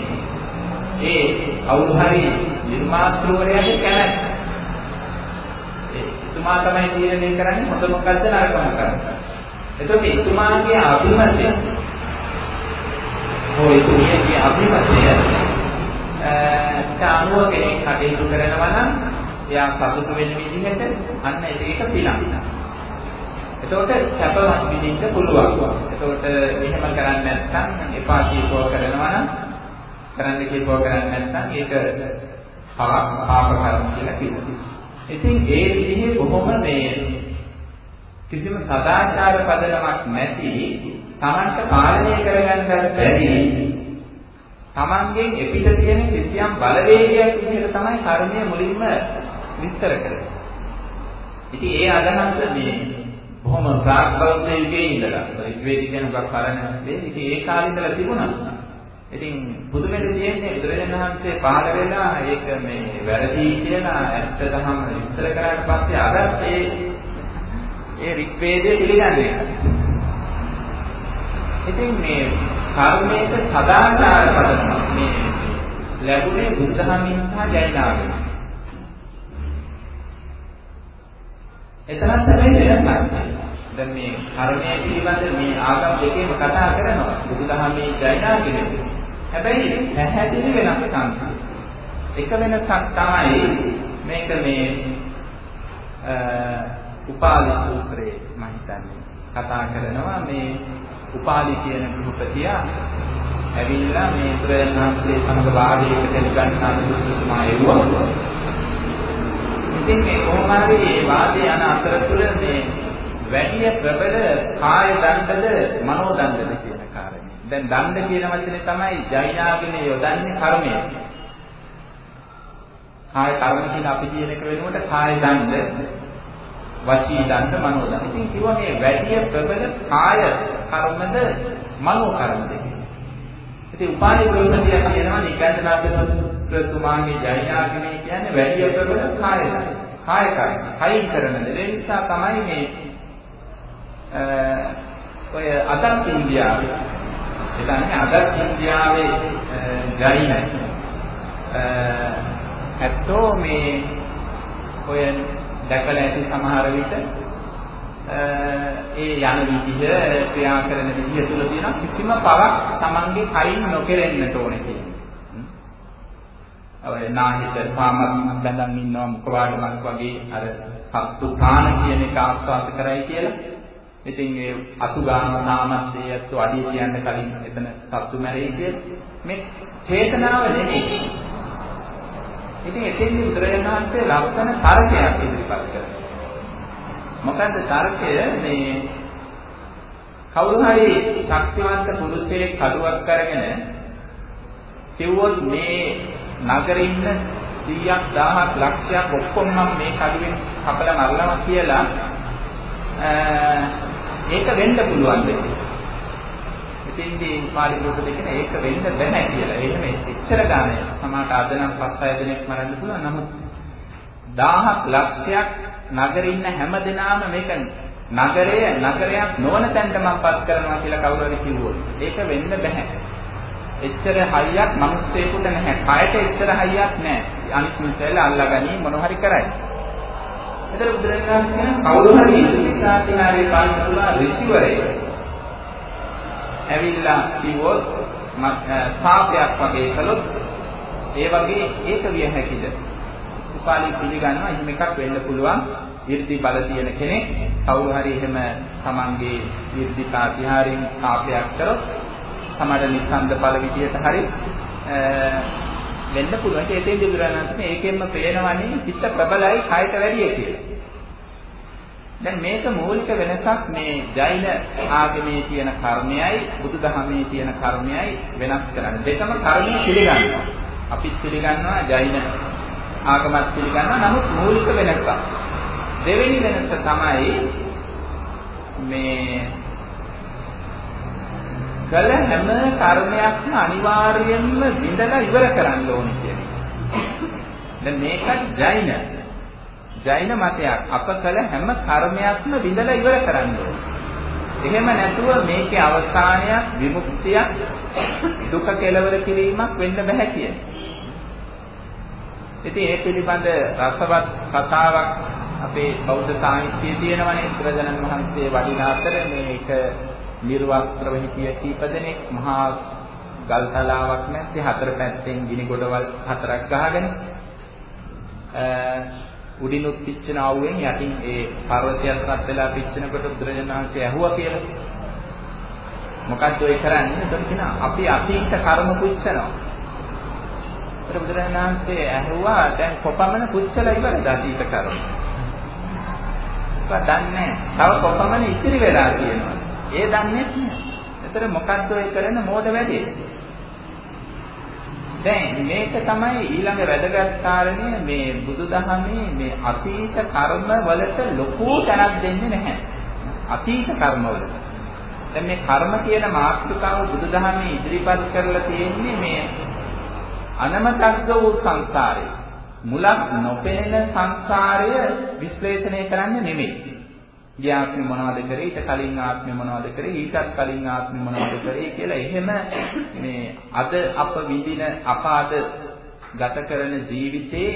ඒ කවුරු හරි නිර්මාතෘවරයාගේ කැමැත්ත එතුමා තමයි තීරණය කරන්නේ හොඳ මොකද්ද නරක මොකද්ද. එතකොට එතුමාගේ අභිමතය හොය එතුමියගේ අභිමතය අනුව කෙනෙක් කටයුතු කරනවා නම් එයා සතුටු වෙන විදිහට අන්න ඒක පිළක්. එතකොට සැපවත් විඳින්න පුළුවන්. එතකොට එහෙම කරන්නේ නැත්නම් එපා කියපුව කරනවා නම් කරන්න කියපුව කරන්නේ නැත්නම් ඒක පාප කර්ම කියලා කියනවා. ඉතින් ඒ විදිහේ බොහොම මේ කිසිම සදාචාර පදනමක් නැති තමන්ට පාලනය කරගන්න බැරි තමන්ගෙන් එපිට තියෙන කිසියම් බලවේගයක් විදිහට තමයි කර්මය මුලින්ම විස්තර කරන්නේ. ඉතින් ඒ අදහස මේ බොහොම ප්‍රාග්බෞද්ධ යුගයේ ඉඳලා ඍග්වේදී කියන උගක් කරන්නේ ඉතින් ඒ කාලේ ඉඳලා තිබුණා. ඉතින් පුදුමෙට තියෙන්නේ බුදුරජාණන් වහන්සේ පහළ වෙලා ඒක මේ වැරදි කියලා ඇත්ත දහම විස්තර කරාට පස්සේ අදත් ඒ ඒ රික්වේදයේ පිළිගන්නේ. ඉතින් මේ කර්මයක සදාචාර පදනම මේ ලැබුණේ බුද්ධහමින් සහ ජෛනාගෙන්. එතනත් තමයි වෙනසක්. දැන් මේ කර්මය පිළිබඳ මේ ආගම් දෙකේම කතා කරනවා. බුදුදහමේ ජෛනාගෙන්. හැබැයි පැහැදිලි වෙනස්කම් තියෙනවා. එක වෙනසක් තමයි මේක මේ උපාලි සූත්‍රයේ මම හිතන්නේ කතා කරනවා මේ උපාලි කියන ගෘහපතියා ඇවිල්ලා මේ බුදුරජාණන්සේ සමග වාදයකට ගන්නා දුතුමා එවුවා. ඉතින් මේ කොහොම හරි මේ වාදයේ යන අතරතුර මේ වැඩි ප්‍රබල කාය දණ්ඩද මනෝ දණ්ඩද කියන දැන් දණ්ඩ කියන වචනේ තමයි ජෛනාගමේ යොදන්නේ කර්මය. කාය කර්ම කියන අපි කියන එක වෙනුවට කාය දණ්ඩ, වචී දණ්ඩ, මනෝ දණ්ඩ. ඉතින් කිව්වා මේ වැඩි ප්‍රබල කාය කර්මද මනෝ කර්මද ඉතින් උපාලි ගෘහපතිය කියනවා නිකන්දනාථතුමාගේ ජෛනාගමේ කියන්නේ වැඩි ප්‍රබල කාය කාය කර්ම. කයින් කරන දේ. ඒ නිසා තමයි මේ ඔය අදත් ඉන්දියාවේ එතන්නේ අද ඉන්දියාවේ ජෛන ඇත්තෝ මේ ඔය දැකලා ඇති සමහර විට ඒ යන විදිහ ක්‍රියා කරන විදිහ තුල තියෙන කිසිම පවක් Tamange කයින් නොකෙරෙන්නට ඕනේ කියන්නේ. ඔය නාහිත සාමත් බඳන් ඉන්නවා මුඛවාඩමක් වගේ අර සත්තු තාන කියන එක ආස්වාද කරයි කියලා. ඉතින් ඒ අතු ගාන සාමත්යත් අඩිය කියන්න කලින් එතන සත්තු මැරෙයි කියලා. මේ චේතනාව නෙමෙයි. ඉතින් එතෙන්දී බුදුරජාණන් වහන්සේ ලක්ෂණ තර්කයක් ඉදිරිපත් කරනවා. මොකද්ද තර්කය මේ කවුරු හරි ශක්තිවන්ත පුරුෂයෙක් කඩුවක් අරගෙන කිව්වොත් මේ නගරේ ඉන්න 100ක් 1000ක් ලක්ෂයක් ඔක්කොම මම මේ කඩුවෙන් කපලා මරනවා කියලා ඒක වෙන්න පුළුවන් දෙයක්. ඉතින්දී පාලි පුරුෂ දෙකන ඒක වෙන්න බෑ කියලා. එහෙම එච්චර ගානේ සමහරට අද නම් පස් හය දෙනෙක් මරන්න පුළුවන්. නමුත් 1000ක් ලක්ෂයක් නගරේ ඉන්න හැම දෙනාම මේක නගරය නගරයක් නොවන තැනට මම්පත් කරනවා කියලා කවුරු හරි කිව්වොත් ඒක වෙන්න බෑ. එච්චර හයියක් මිනිස්සෙකුට නැහැ. කයට එච්චර හයියක් නැහැ. අනිත් මිනිස්සුල අල්ලගනි මොන හරි කරයි. ඒතර බුදුරජාණන් කියන කවුරු හරි ඉතිහාසකාරී පාලනතුලා ඍෂිවරයෙක් ඇවිල්ලා කිව්වොත් පාපයක් වගේ කළොත් ඒ වගේ ඒක විය හැකිද? උපාලි පිළිගන්නවා එහෙම එකක් වෙන්න පුළුවන්. 이르දි බල තියෙන කෙනෙක් කවුරු හරි එහෙම Tamanගේ 이르දි කාතිහාරින් පාපයක් කරොත් සමහර නිස්සන්ද බල විදියට හරි වෙන්න පුළුවන්. ඒකෙන් බුදුරණන් මේකෙන්ම පේනවනේ පිට ප්‍රබලයි කායට වැඩිය කියලා. දැන් මේක මූලික වෙනසක් මේ ජෛන ආගමේ තියෙන කර්මයයි බුදුදහමේ තියෙන කර්මයයි වෙනස් කරන්නේ. දෙකම කර්මය පිළිගන්නවා. අපිත් පිළිගන්නවා ජෛන ආගමත් පිළිගන්නවා. නමුත් මූලික වෙනසක්. දෙවෙනි වෙනස තමයි මේ කල හැම කර්මයක්ම අනිවාර්යයෙන්ම විඳලා ඉවර කරන්න ඕනේ කියන එක. දැන් මේකත් ජෛන ජෛන මතයක්. අප කල හැම කර්මයක්ම විඳලා ඉවර කරන්න ඕනේ. එහෙම නැතුව මේකේ අවසානයක් විමුක්තියක් දුක කෙලවර කිරීමක් වෙන්න බෑ කියන්නේ. ඉතින් ඒ පිළිබඳ රසවත් කතාවක් අපේ බෞද්ධ සාහිත්‍යයේ තියෙනවනේ බුදුරජාණන් වහන්සේ වඩින අතර මේක නිර්වස්ත්‍රව හිටිය කීප දෙනෙක් මහා ගල් තලාවක් නැත්තේ හතර පැත්තෙන් ගිනි ගොඩවල් හතරක් ගහගෙන උඩිනුත් පිච්චෙන ආවෙන් යටින් ඒ පර්වතයත් රත් වෙලා පිච්චෙනකොට බුදුරජාණන් වහන්සේ ඇහුවා කියලා. මොකද්ද ඔය කරන්නේ? එතකොට කියන අපි අතීත කර්ම පුච්චනවා. ඒත් බුදුරජාණන් වහන්සේ ඇහුවා දැන් කොපමණ පුච්චලා ඉවරද අතීත කර්ම? ඒක දන්නේ නැහැ. තව කොපමණ ඉතිරි වෙලා තියෙනවා. ඒ දන්නේ නැහැ. ඒතර මොකද්ද ඔය කරන මෝඩ වැඩේ? දැන් මේක තමයි ඊළඟ වැදගත් කාරණය මේ බුදුදහමේ මේ අතීත කර්ම වලට ලොකු තැනක් දෙන්නේ නැහැ. අතීත කර්ම වලට. දැන් මේ කර්ම කියන මාතෘකාව බුදුදහමේ ඉදිරිපත් කරලා තියෙන්නේ මේ අනමතග්ග වූ සංසාරේ. මුලක් නොපෙනෙන සංසාරය විශ්ලේෂණය කරන්න නෙමෙයි. ගිය ආත්මෙ මොනවද කරේ ඊට කලින් ආත්මෙ මොනවද කරේ ඊටත් කලින් ආත්මෙ මොනවද කරේ කියලා එහෙම මේ අද අප විඳින අපාද ගත කරන ජීවිතේ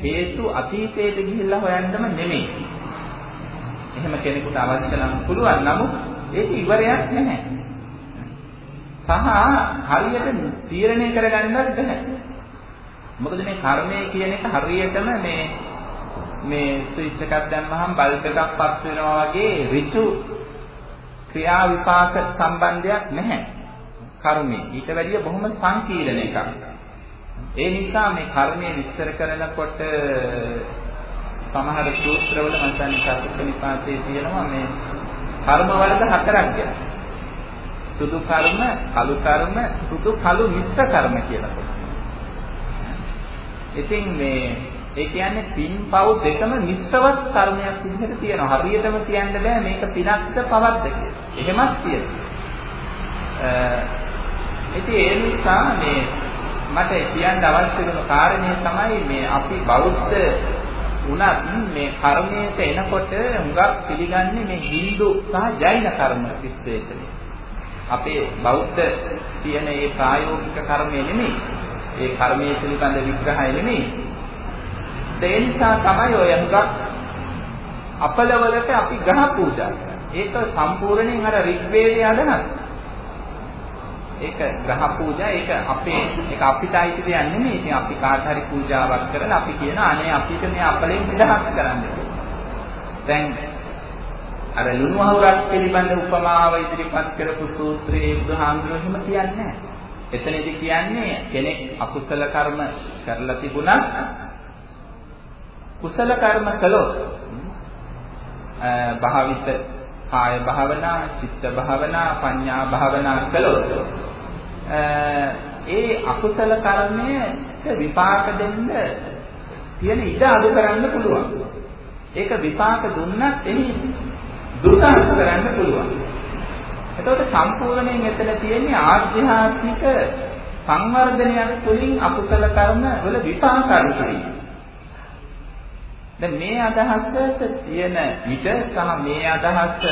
හේතු අතීතයට ගිහිල්ලා හොයන්නම නෙමෙයි. එහෙම කෙනෙකුට අවශ්‍ය නම් පුළුවන් නමුත් ඒක ඉවරයක් නැහැ. සහ හරියට තීරණය කරගන්නත් බැහැ. මොකද මේ කර්මය කියන එක හරියටම මේ මේ ස්විච් එකක් දැම්මහම බල්බ් එකක් පත් වෙනවා වගේ ඍතු ක්‍රියා විපාක සම්බන්ධයක් නැහැ. කර්මයේ ඊට වැඩිය බොහොම සංකීර්ණ එකක්. ඒ නිසා මේ කර්මයේ විස්තර කරනකොට සමහර සූත්‍රවල මම හිතන්නේ සත්‍යනිපාතේ තියෙනවා මේ කර්ම වලට හතරක් ගැන. සුදු කර්ම, කළු කර්ම, සුදු කළු මිශ්‍ර කර්ම කියලා. ඉතින් මේ ඒ කියන්නේ පින් පව් දෙකම මිශ්‍රවත් කර්මයක් විදිහට තියෙනවා. හරියටම කියන්න බෑ මේක පිනක්ද පවක්ද කියලා. එහෙමත් තියෙනවා. ඉතින් ඒ නිසා මේ මට කියන්න අවශ්‍ය වෙන කාරණේ තමයි මේ අපි බෞද්ධ උනත් මේ කර්මයට එනකොට හුඟක් පිළිගන්නේ මේ Hindu සහ Jaina කර්ම විශ්ලේෂණය. අපේ බෞද්ධ තියෙන ඒ ප්‍රායෝගික කර්මය නෙමෙයි. ඒ කර්මයේ පිළිබඳ විග්‍රහය නෙමෙයි. ඒ නිසා තමයි ඔය හුඟක් අපලවලට අපි ග්‍රහ පූජා ඒක සම්පූර්ණයෙන් අර ඍග්වේදයේ අදහස්. ඒක ග්‍රහ පූජා ඒක අපේ ඒක අපිට අයිති දෙයක් නෙමෙයි. ඉතින් අපි කාට හරි පූජාවක් කරලා අපි කියන අනේ අපිට මේ අපලෙන් නිදහස් කරන්න දැන් අර ලුණු හවුරක් පිළිබඳ උපමාව ඉදිරිපත් කරපු සූත්‍රයේ බුදුහාමුදුරුවෝ එහෙම කියන්නේ නැහැ. එතනදී කියන්නේ කෙනෙක් අකුසල කර්ම කරලා තිබුණා කුසල කර්ම කළොත් භාවිත කාය භාවනා, චිත්ත භාවනා, පඤ්ඤා භාවනා කළොත් ඒ අකුසල කර්මයට විපාක දෙන්න තියෙන ඉඩ අඩු කරන්න පුළුවන්. ඒක විපාක දුන්නත් එහි දුක අඩු කරන්න පුළුවන්. එතකොට සම්පූර්ණයෙන් මෙතන තියෙන්නේ ආධ්‍යාත්මික සංවර්ධනයක් තුළින් අකුසල කර්ම වල විපාක අඩු කිරීම. දැන් මේ අදහසට තියෙන විද සහ මේ අදහස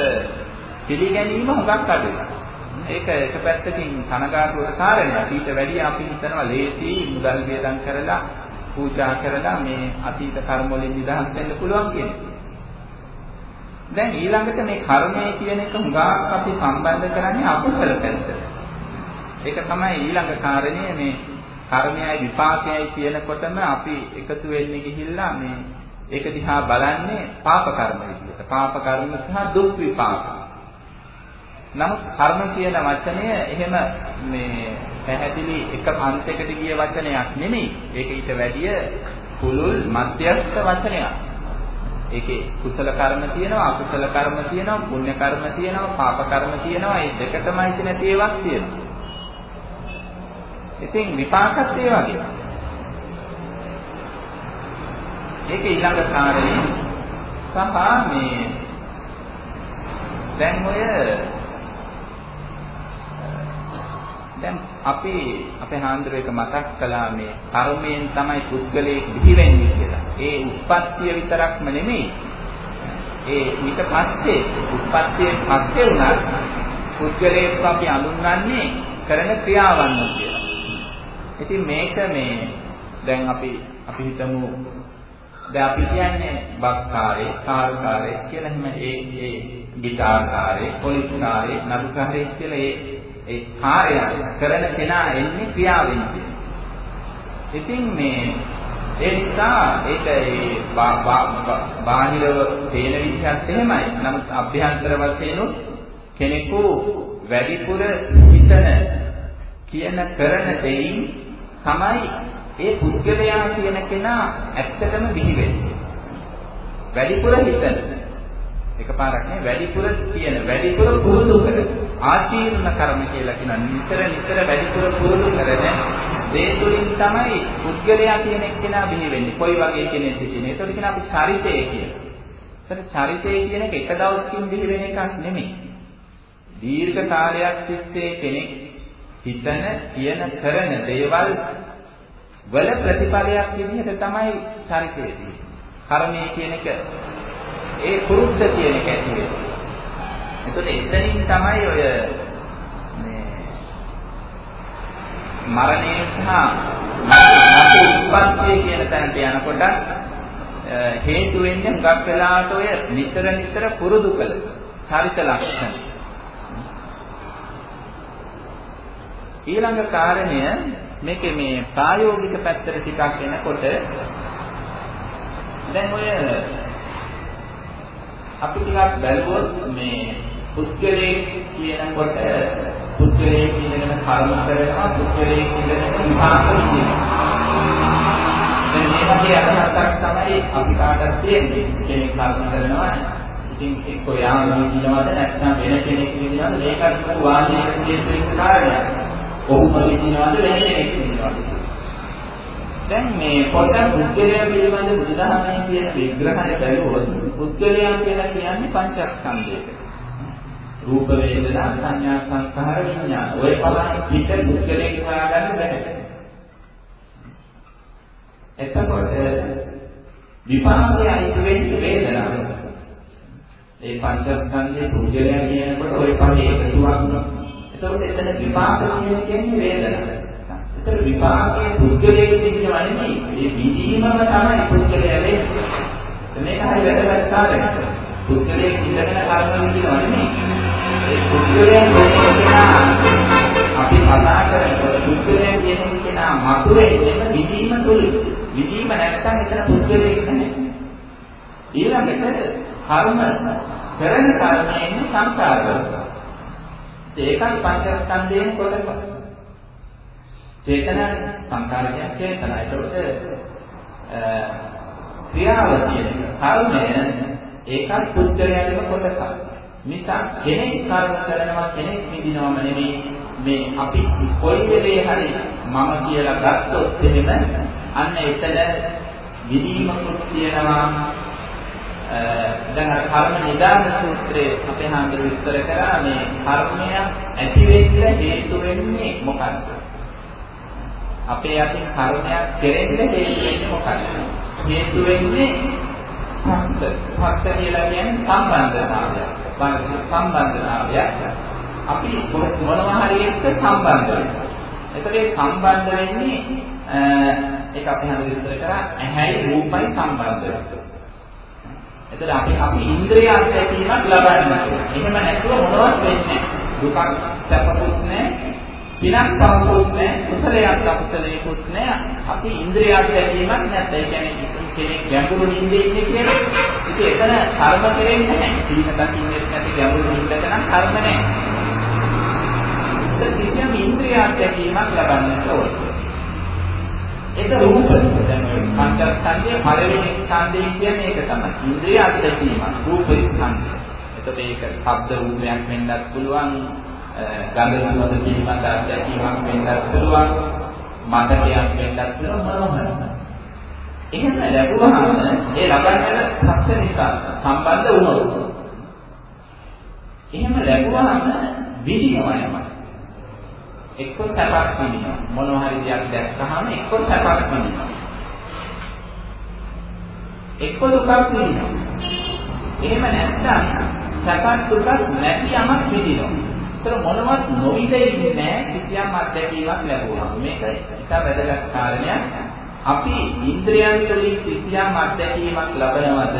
පිළිගැනීම හුඟක් අඩුයි. ඒක එක පැත්තකින් කනගාටුවට කාරණයක්. ඊට වැඩිය අපි හිතනවා ලේසි මුදල් වේදම් කරලා පූජා කරලා මේ අතීත කර්ම වලින් නිදහස් වෙන්න පුළුවන් කියන දැන් ඊළඟට මේ කර්මය කියන එක හුඟක් අපි සම්බන්ධ කරන්නේ අකුසල පැත්තට. ඒක තමයි ඊළඟ කාරණය මේ කර්මයයි විපාකයයි කියනකොටම අපි එකතු වෙන්නේ ගිහිල්ලා මේ ඒක දිහා බලන්නේ පාප කර්ම විදිහට. පාප කර්ම සහ දුක් විපාක. නමුත් කර්ම කියන වචනය එහෙම මේ පැහැදිලි එක අන්තයකට ගිය වචනයක් නෙමෙයි. ඒක ඊට වැඩිය පුළුල් මධ්‍යස්ථ වචනයක්. ඒකේ කුසල කර්ම තියෙනවා, අකුසල කර්ම තියෙනවා, පුණ්‍ය කර්ම තියෙනවා, පාප කර්ම තියෙනවා. මේ දෙකටමයි තියෙන තේවක් තියෙනවා. ඉතින් විපාකත් ඒ වගේ. ඒක ඊළඟ කාරණේ සහ මේ දැන් ඔය දැන් අපි අපේ හාන්දරේක මතක් කළා මේ කර්මයෙන් තමයි පුද්ගලයෙක් බිහි වෙන්නේ කියලා. ඒ උත්පත්තිය විතරක්ම නෙමෙයි. ඒ ඊට පස්සේ උත්පත්තියෙන් පස්සේ උනත් පුද්ගලයෙක් අපි අඳුන්වන්නේ කරන ක්‍රියාවන් කියලා. ඉතින් මේක මේ දැන් අපි අපි හිතමු දැන් අපි කියන්නේ බක්කාරේ, කාර්කාරේ කියලා එහෙම ඒ ඒ ගිටාර්කාරේ, පොලිස්කාරේ, නඩුකාරේ කියලා ඒ ඒ කාර්යය කරන කෙනා එන්නේ ක්‍රියාවෙන්. ඉතින් මේ ඒ නිසා ඒක ඒ බාහිරව තේන විදිහත් එහෙමයි. නමුත් අභ්‍යන්තර වශයෙන් කෙනෙකු වැඩිපුර හිතන කියන කරන දෙයින් තමයි ඒ පුද්ගලයා කියන කෙනා ඇත්තටම බිහි වෙන්නේ. වැඩිපුර හිතන. එකපාරක් නේ වැඩිපුර කියන වැඩිපුර පුරුදු කරන. ආචීර්ණ කර්ම කියලා කියන නිතර නිතර වැඩිපුර පුරුදු කරන දේ තුලින් තමයි පුද්ගලයා කියන කෙනා බිහි වෙන්නේ. කොයි වගේ කෙනෙක්ද කියන්නේ. ඒකට කියන අපි චරිතය කියලා. ඒතර චරිතය කියන එක එක දවසකින් බිහි වෙන එකක් නෙමෙයි. දීර්ඝ කාලයක් තිස්සේ කෙනෙක් හිතන, කියන, කරන දේවල් වල ප්‍රතිඵලයක් විදිහට තමයි චරිතය තියෙන්නේ. කර්මය කියන එක ඒ පුරුද්ද කියන එක ඇති වෙන්නේ. එතකොට එතනින් තමයි ඔය මේ මරණය සහ නැතු උත්පත්තිය කියන තැනට යනකොට හේතු වෙන්නේ හුඟක් වෙලාවට ඔය නිතර නිතර පුරුදු කළ චරිත ලක්ෂණ. ඊළඟ කාරණය මේකේ මේ ප්‍රායෝගික පැත්තට ටිකක් එනකොට දැන් ඔය අපි ටිකක් බැලුවොත් මේ පුද්ගලයේ කියනකොට පුද්ගලයේ කියන කර්ම කරනවා පුද්ගලයේ කියන විපාක විදිනවා. දැන් මේ වගේ අදහසක් තමයි අපි කාටත් තියෙන්නේ. කෙනෙක් කර්ම කරනවා ඉතින් එක්ක යාම විදිනවද නැත්නම් වෙන කෙනෙක් විදිනවද මේකට වාදයකට කියන කාරණයක්. ඔහුම විඳිනවද වෙන කෙනෙක් විඳිනවද දැන් මේ පොතක් පුද්ගලයා පිළිබඳ බුදුදහමේ කියන විග්‍රහය බැලුවොත් පුද්ගලයා කියලා කියන්නේ පංචස්කන්ධයක රූප වේදනා සංඥා සංස්කාර විඥාන ඔය පදන් පිට පුද්ගලයෙක් හොයාගන්න බැහැ. එතකොට විපාකයේ අයිති වෙන්නේ වේදනාව. ඒ පංචස්කන්ධයේ පුද්ගලයා කියනකොට ඔය පදේ එකතුවක් ඒතකොට එතන විපාක කියන්නේ වේදනාව. ඒතර විපාකයේ පුද්ගලයේ තිබෙනවා නෙමෙයි. මේ විදීමම තමයි පුද්ගලයා වෙන්නේ. මේක හරි වැදගත් කාරණයක්. පුද්ගලයේ ඉඳගෙන කර්ම කියනවා නෙමෙයි. ඒ පුද්ගලයා කොහොමදනා අපි කතා කරන පුද්ගලයා කියන කෙනා මතුවේ එතන විදීම තුල. විදීම නැත්තම් එතන පුද්ගලයෙක් නැහැ. ඊළඟට කර්ම කරන කර්මයෙන් සංකාර කරනවා. ඒකත් පංචස්කන්ධයෙන් කොටසක්. චේතන සංකාරකයක් චේතන. ඒකට ක්‍රියාව කියන කර්මය ඒකත් පුද්ගලයාගේම කොටසක්. නිසා කෙනෙක් කර්ම කරනවා කෙනෙක් විඳිනවම නෙමෙයි මේ අපි කොයි වෙලේ හරි මම කියලා ගත්තොත් එහෙම අන්න එතන විදීමකුත් තියෙනවා දැන් අර කර්ම නිදාන සූත්‍රයේ අපේ හාමුදුරු විස්තර කරා මේ කර්මය ඇති වෙන්න හේතු වෙන්නේ මොකක්ද? අපේ අතින් කර්මයක් කෙරෙන්න හේතු වෙන්නේ මොකක්ද? හේතු වෙන්නේ පස්ස. පස්ස කියලා කියන්නේ සම්බන්ධතාවය. සම්බන්ධතාවය. අපි මොනවා හරි එක්ක සම්බන්ධ වෙනවා. එතකොට සම්බන්ධ වෙන්නේ ඒක අපි හඳුන් විස්තර කරා ඇහැයි රූපයි සම්බන්ධ වෙනවා. එතකොට අපි අපි ඉන්ද්‍රිය අත්දැකීමක් ලබන්නේ. එහෙම නැතුව මොනවත් වෙන්නේ දුකක් සැපකුත් නැහැ. පිනක් පවකුත් නැහැ. කුසලයක් අකුසලයකුත් නැහැ. අපි ඉන්ද්‍රිය අත්දැකීමක් නැත්නම් ඒ කියන්නේ කෙනෙක් ගැඹුරු නිින්දේ ඉන්නේ කියන්නේ ඉතින් එතන කර්ම කෙරෙන්නේ නැහැ. සීන දකින්නේ නැති ගැඹුරු නිින්දක නම් කර්ම නැහැ. ඒක කිසියම් ඉන්ද්‍රිය අත්දැකීමක් ලබන්නට ඕනේ. ඒක රූප දැන් ඔය පංචස්කන්ධයේ පළවෙනි ස්කන්ධය කියන්නේ ඒක තමයි. ඉන්ද්‍රිය අත්දැකීම රූප ස්කන්ධය. එතකොට ඒක ශබ්ද රූපයක් වෙන්නත් පුළුවන්, ගන්ධ සුවඳ පිළිබඳ අත්දැකීමක් වෙන්නත් පුළුවන්, මතකයක් වෙන්නත් පුළුවන් මොනවා එහෙම ලැබුවහම ඒ ලබන්නේ සත්‍ය නිසා සම්බන්ධ වුණොත්. එහෙම ලැබුවහම විදිනවා යමක්. එක්ක සැපක් විඳිනවා. මොනවා හරි දෙයක් දැක්කහම එක්ක සැපක් විඳිනවා. එක්ක දුකක් විඳිනවා. එහෙම නැත්නම් සැපක් දුකක් නැති යමක් විඳිනවා. ඒතර මොනවත් නොවිදෙන්නේ නැහැ කිසියම් අත්දැකීමක් ලැබුවා. මේක එක වැදගත් කාරණයක්. අපි ඉන්ද්‍රයන් වලින් කිසියම් අත්දැකීමක් ලබනවද?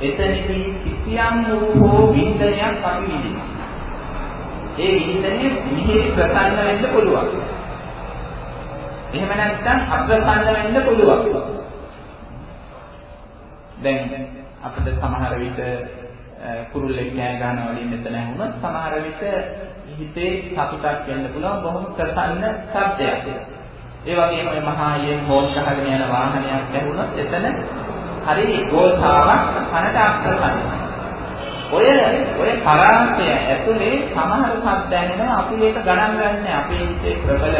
එතනදී කිසියම් වූ විඳනයක් අපි විඳිනවා. ඒ විහිදෙන්නේ මිහිරි ප්‍රසන්න වෙන්න පුළුවන්. එහෙම නැත්නම් අප්‍රසන්න වෙන්න පුළුවන්. දැන් අපිට සමහර විට කුරුල්ලෙක් කෑ ගන්නවා වලින් මෙතන වුණත් සමහර විට හිතේ සතුටක් වෙන්න පුළුවන් බොහොම ප්‍රසන්න ශබ්දයක්. ඒ වගේම මේ මහා යෙන් හෝල් ගහගෙන යන වාහනයක් ඇහුණොත් එතන හරි ගෝසාවක් කනට අප්‍රසන්නයි. ඔය ඔය පරාසය ඇතුලේ සමහර සත්‍ය ඇහෙනවා අපි ඒක ගණන් ගන්නෑ අපේ හිතේ ප්‍රබල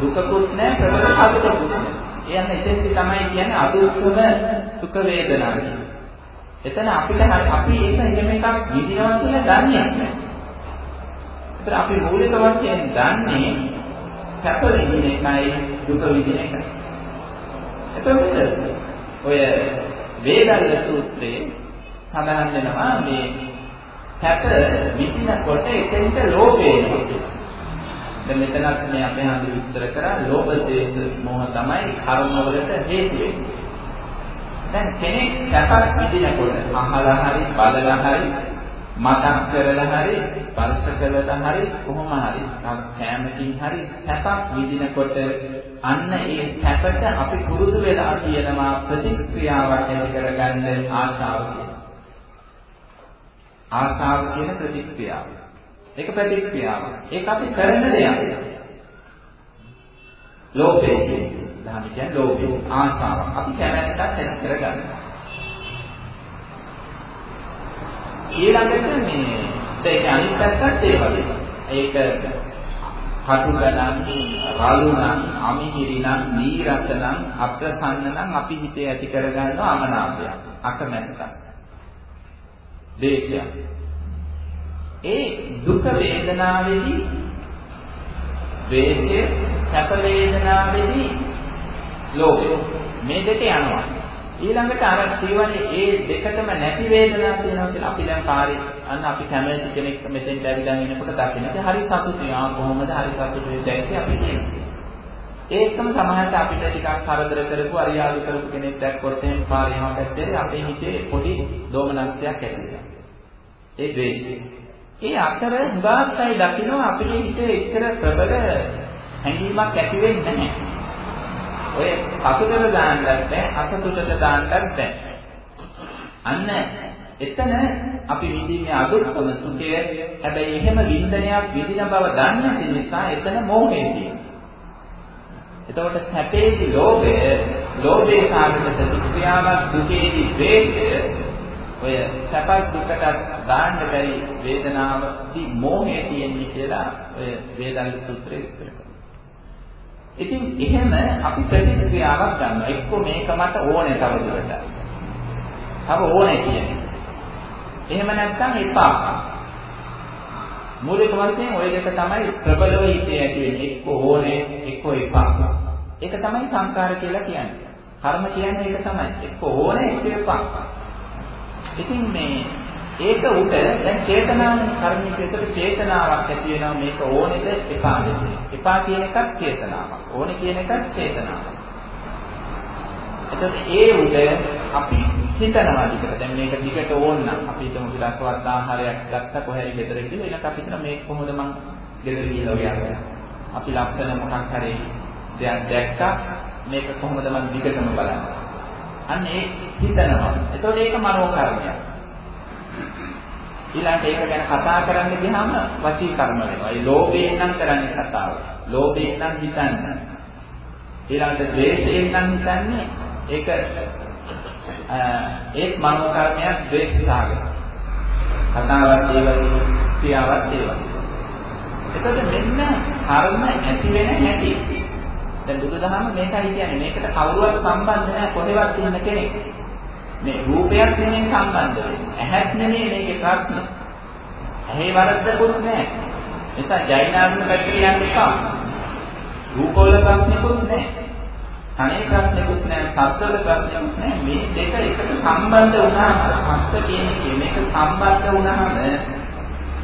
දුකකුත් නෑ ප්‍රබල සතුටකුත් නෑ. කියන්නේ එතෙන්දි තමයි කියන්නේ අදුක්කම සුඛ වේදනා එතන අපිට අපි ඒක එහෙම එකක් විඳිනවා කියලා දන්නේ නැහැ. ඒතර අපි මූලික වශයෙන් දන්නේ සැප විඳින එකයි දුක විඳින එකයි. එතකොට ඔය වේදල්ල සූත්‍රයේ සඳහන් වෙනවා මේ සැප විඳිනකොට එතෙන්ට ලෝභය එනවා. දැන් මෙතනත් මේ අපේ හඳු විස්තර කරා ලෝභ දේශ මොහ තමයි කර්ම වලට හේතු වෙන්නේ. දැන් කෙනෙක් සැපක් විඳිනකොට අහලා හරි බලලා හරි මතක් කරලා හරි ස්පර්ශ කරලා හරි කොහොම හරි කැමකින් හරි සැපක් විඳිනකොට අන්න ඒ සැපට අපි පුරුදු වෙලා තියෙනවා ප්‍රතික්‍රියාවක් ඇති කරගන්න ආශාව කියන ආශාව කියන ප්‍රතික්‍රියාව. ඒක ප්‍රතික්‍රියාව. ඒක අපි කරන දෙයක්. ලෝභය කියන්නේ ධර්ම කියන්නේ ලෝභය ආශාව. අපි කැමැත්තක් ඇති කරගන්නවා. ඊළඟට මේ ඒක අනිත් පැත්තත් ඒ වගේ. ඒක කටුකනම් රාළුනම් අමිහිරිනම් නීරසනම් අප්‍රසන්නනම් අපි හිතේ ඇති කරගන්නවා අමනාපයක් අකමැත්තක් දේශයක්. ඒ දුක වේදනාවේදී ද්වේෂය, සැප වේදනාවේදී ලෝභය. මේ දෙක යනවා. ඊළඟට අර කියවනේ ඒ දෙකටම නැති වේදනාවක් තියෙනවා කියලා අපි දැන් කාර්ය අන්න අපි කැමති කෙනෙක් මෙතෙන්ට ඇවිල්ලා ඉන්නකොට දකින්න. ඒ හරි සතුටුයි. ආ කොහොමද හරි සතුටුයි දැක්කේ අපි කියන්නේ. ඒකම සමහරට අපිට ටිකක් කරදර කරපු අරියාදු කරපු කෙනෙක් දැක්කොත් එහෙම කාර්යයක් ඇත්තේ අපේ හිතේ පොඩි දෝමනස්යක් ඇති වෙනවා. ඒ ද්වේෂය. ඒ අතර හුඟක් අය දකිනවා අපේ හිතේ එච්චර ප්‍රබල හැඟීමක් ඇති වෙන්නේ නැහැ. ඔය සතුටට දාන්නත් බෑ අසතුටට දාන්නත් බෑ. අන්න එතන අපි විඳින්නේ අදුක්කම සුඛය. හැබැයි එහෙම විඳනයක් විඳින බව දන්නේ නැති නිසා එතන මෝහය තියෙනවා. එතකොට සැපේදී ලෝභය, ලෝභයේ සාගත ප්‍රතික්‍රියාවක් දුකේදී ද්වේෂය ඔය සැපක් දුකට දාන්න බැරි වේදනාවදී මෝහය තියෙන්නේ කියලා ඔය වේදන සූත්‍රයේ විස්තර ඉතින් එහෙම අපි ප්‍රතික්‍රියාවක් ගන්නවා. එක්ක මේක මට ඕනේ තව දුරට. තව ඕනේ කියන්නේ. එහෙම නැත්නම් එපා. මූලික වශයෙන් ওই දෙක තමයි ප්‍රබලව හිතේ ඇති වෙන්නේ. එක්ක ඕනේ, එක්ක එපා. ඒක තමයි සංකාර කියලා කියන්නේ. කර්ම කියන්නේ ඒක තමයි. එක්ක ඕනේ, එක්ක එපා. ඉතින් මේ ඒක උට දැන් චේතනාවේ කර්මික විතර චේතනාවක් ඇති වෙනවා මේක ඕනේද එපාද එපා කියන එකත් චේතනාවක් ඕනේ කියන එකත් චේතනාවක් එතකොට ඒ උට අපි හිතනවා දිකට දැන් මේක දිගට ඕන නම් අපි හිතමු විලක්වත් ආහාරයක් ගත්ත කොහරි ගෙදර කියලා එනක අපි හිතන මේක කොහොමද මං ගෙදර ගිහලා ඔයාලා අපි ලක්ෂණ මොකක් හරි දෙයක් දැක්කා මේක කොහොමද මං දිගටම බලන්නේ අන්න ඒ හිතනවා එතකොට ඒක මනෝ කර්මයක් ඊළඟට ඒක ගැන කතා කරන්න ගියාම වචී කර්ම වෙනවා. ඒ ලෝභයෙන් නම් කරන්නේ කතාව. ලෝභයෙන් නම් හිතන්නේ. ඊළඟට ද්වේෂයෙන් නම් හිතන්නේ ඒක ඒත් මනෝ කර්මයක් ද්වේෂ සාගත. කතාවක් ඒ වගේ ක්‍රියාවක් ඒ වගේ. එතකොට මෙන්න කර්ම ඇති වෙන හැටි. දැන් බුදුදහම මේකයි කියන්නේ මේකට කවුරුවත් සම්බන්ධ නැහැ කොහෙවත් ඉන්න කෙනෙක්. මේ රූපයක් නෙමෙයි සම්බන්ධ වෙන්නේ. ඇහත් නෙමෙයි මේකේ ප්‍රශ්න. ඇහි වරද්දකුත් නැහැ. නිසා ජෛනාත්ම කට්ටිය යන්න එපා. රූපවල ප්‍රශ්නකුත් නැහැ. කනේ ප්‍රශ්නකුත් නැහැ, සත්වල ප්‍රශ්නකුත් නැහැ. මේ දෙක එකට සම්බන්ධ වුණාම හස්ත කියන එක මේක සම්බන්ධ වුණාම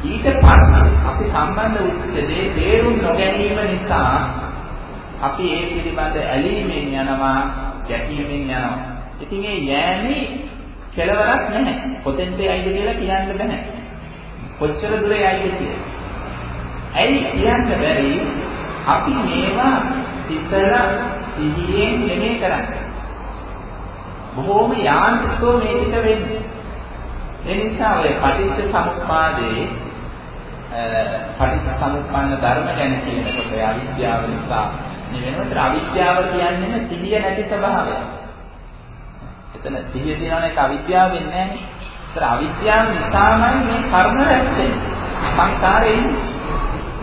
ඊට පස්සේ අපි සම්බන්ධ උච්ච දේ තේරුම් නොගැනීම නිසා අපි ඒ පිළිබඳ ඇලීමෙන් යනවා, ගැටීමෙන් යනවා. ඉතින් ඒ යෑමේ කෙලවරක් නැහැ. කොතෙන්ද යයිද කියලා කියන්න බෑ. කොච්චර දුර යයිද කියලා. ඇයි කියන්න බැරි? අපි මේවා ඉතලා සිහියෙන් නෙමෙයි කරන්නේ. බොහෝම යාන්ත්‍රිකව මේ පිට වෙන්නේ. ඒ නිසා ඔය පටිච්ච සමුප්පාදේ පටිච්ච සමුප්පන්න ධර්ම ගැන කියනකොට අවිද්‍යාව නිසා නෙවෙනවට අවිද්‍යාව කියන්නේ සිහිය නැති ස්වභාවය. එතන සිහිය තියන එක අවිද්‍යාව වෙන්නේ නැහැ. ඒතර අවිද්‍යාව නිසාමයි මේ කර්ම රැස්වෙන්නේ. සංකාරයෙන්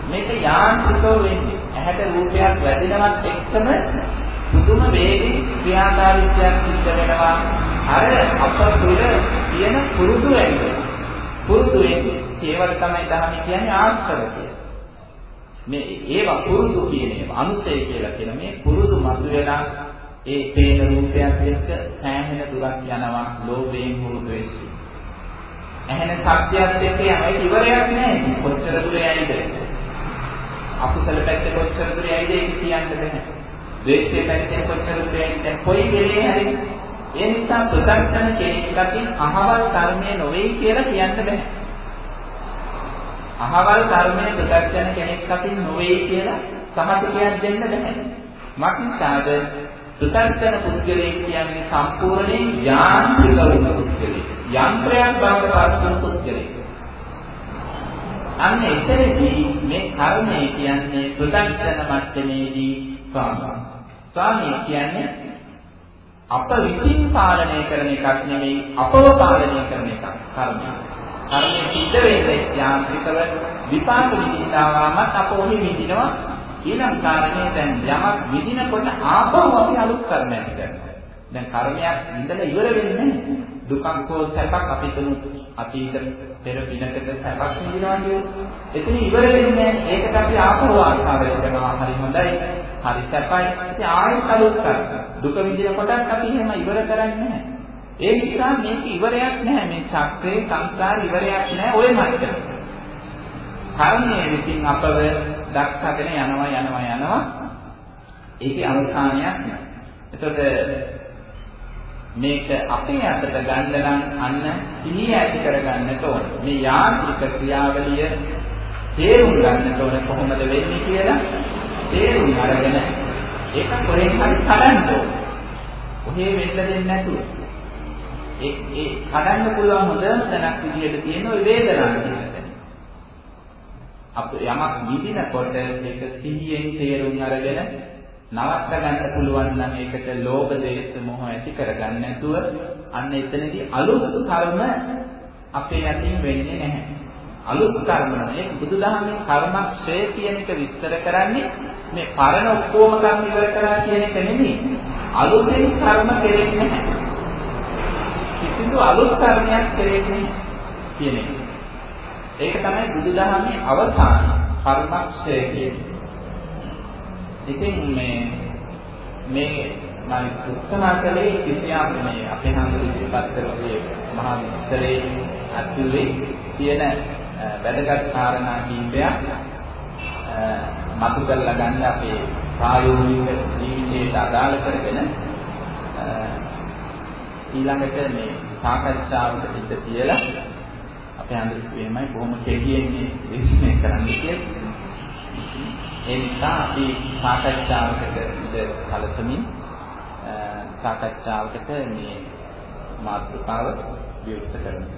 මේක යාන්ත්‍රිකව වෙන්නේ. ඇහැට රූපයක් වැදෙනවත් එක්කම පුදුම වේගින් ක්‍රියාකාරීත්වයක් සිද්ධ වෙනවා. අර අප තුළ තියෙන පුරුදු වෙන්නේ. පුරුදු වෙන්නේ ඒවට තමයි ධර්ම කියන්නේ ආස්තර කියලා. මේ ඒවා පුරුදු කියන ඒවා අනුසය කියලා කියන මේ පුරුදු මතුවලා ඒ පේන රූපයක් එක්ක සෑහෙන දුරක් යනවා ලෝභයෙන් මුළු වෙන්නේ. ඇහෙන සත්‍යයත් එක්ක යන්නේ ඉවරයක් නැහැ. කොච්චර දුර යයිද? අකුසල පැත්තේ කොච්චර දුර යයිද ඒක කියන්න බෑ. ද්වේෂයේ පැත්තේ කොච්චර දුර යයිද? කොයි වෙලේ හරි ඒ නිසා ප්‍රදර්ශන කෙනෙක්ගෙන් අහවල් කර්මය නොවේ කියලා කියන්න බෑ. අහවල් කර්මයේ ප්‍රදර්ශන කෙනෙක් අතින් නොවේ කියලා සහතිකයක් දෙන්න බෑ. මක්නිසාද සුතර්කන පුද්ගලයෙක් කියන්නේ සම්පූර්ණයෙන් යාන්ත්‍රික වුණ පුද්ගලයෙක්. යන්ත්‍රයක් බවට පත් වුණ පුද්ගලයෙක්. අන්න එතරෙහි මේ කර්මය කියන්නේ සුතර්කන මට්ටමේදී ස්වාමී. ස්වාමී කියන්නේ අප විසින් පාලනය කරන එකක් නෙවෙයි අපව පාලනය කරන එකක් කර්මය. කර්මය සිද්ධ වෙන්නේ යාන්ත්‍රිකව විපාක විඳින්නාවමත් අප ඔහි විඳිනවා ඊළඟ කාරණේ දැන් යමක් විඳිනකොට ආපහු අපි අලුත් කර්මයක් කරනවා. දැන් කර්මයක් ඉඳලා ඉවර වෙන්නේ දුකක් හෝ සැපක් අපි තුමු අතීත පෙර පිනකට සැපක් විඳිනවා කියන්නේ. එතන ඉවර වෙන්නේ ඒකට අපි ආපහු ආකාරය කරනවා හරි හොඳයි. හරි සැපයි. ඉතින් ආයෙත් අලුත් කරනවා. දුක විඳිනකොටත් අපි එහෙම ඉවර කරන්නේ නැහැ. ඒ නිසා මේක ඉවරයක් නැහැ මේ චක්‍රේ සංස්කාර ඉවරයක් නැහැ ඔය මට්ටම. කර්මයේ විසින් අපව දක්ෂගෙන යනවා යනවා යනවා ඒකේ අවසානයක් නෑ. එතකොට මේක අපේ අතට ගන්න නම් අන්න සිහිය ඇති කරගන්නට ඕන. මේ යාන්ත්‍රික ක්‍රියාවලිය තේරුම් ගන්නට ඕන කොහොමද වෙන්නේ කියලා තේරුම් අරගෙන ඒක කොහෙන් හරි කඩන්න ඕන. කොහේ වෙන්න දෙන්නේ නැතුව. ඒ ඒ කඩන්න පුළුවන් හොඳම තැනක් විදිහට තියෙන ওই වේදනාව කියන තැන. අප යමක් විඳිනකොට ඒක සිහියෙන් තේරුම් අරගෙන නවත්ත ගන්න පුළුවන් නම් ඒකට ලෝභ දේශ මොහ ඇති කරගන්න නැතුව අන්න එතනදී අලුත් කර්ම අපේ යටින් වෙන්නේ නැහැ. අලුත් කර්ම නෙවෙයි බුදුදහමේ කර්මක්ෂය කියන එක විස්තර කරන්නේ මේ පරණ ඔක්කොම කර්ම ඉවර කරා කියන එක නෙමෙයි. අලුතෙන් කර්ම කෙරෙන්නේ නැහැ. කිසිදු අලුත් කර්මයක් කෙරෙන්නේ කියන එක. ඒක තමයි බුදුදහමේ අවසාන කර්මක්ෂය කියන්නේ. ඉතින් මේ මේ මම උත්සාහ කළේ කිසියම් මේ අපේ හඳුන් ඉදිරිපත් කරපු මහා විස්තරේ ඇතුලේ තියෙන වැදගත් කාරණා කිහිපයක් මතු කරලා ගන්න අපේ ප්‍රායෝගික ජීවිතයට අදාළ කරගෙන ඊළඟට මේ සාකච්ඡාවට පිට තියලා අපේ අඳුරේමයි බොහොම කෙටියෙන් මේ විශ්ලේෂණය කරන්න කියලා. ඒ නිසා අපි සාකච්ඡාවකට ඉඳ කලසමින් සාකච්ඡාවකට මේ මාතෘකාව විවෘත කරනවා.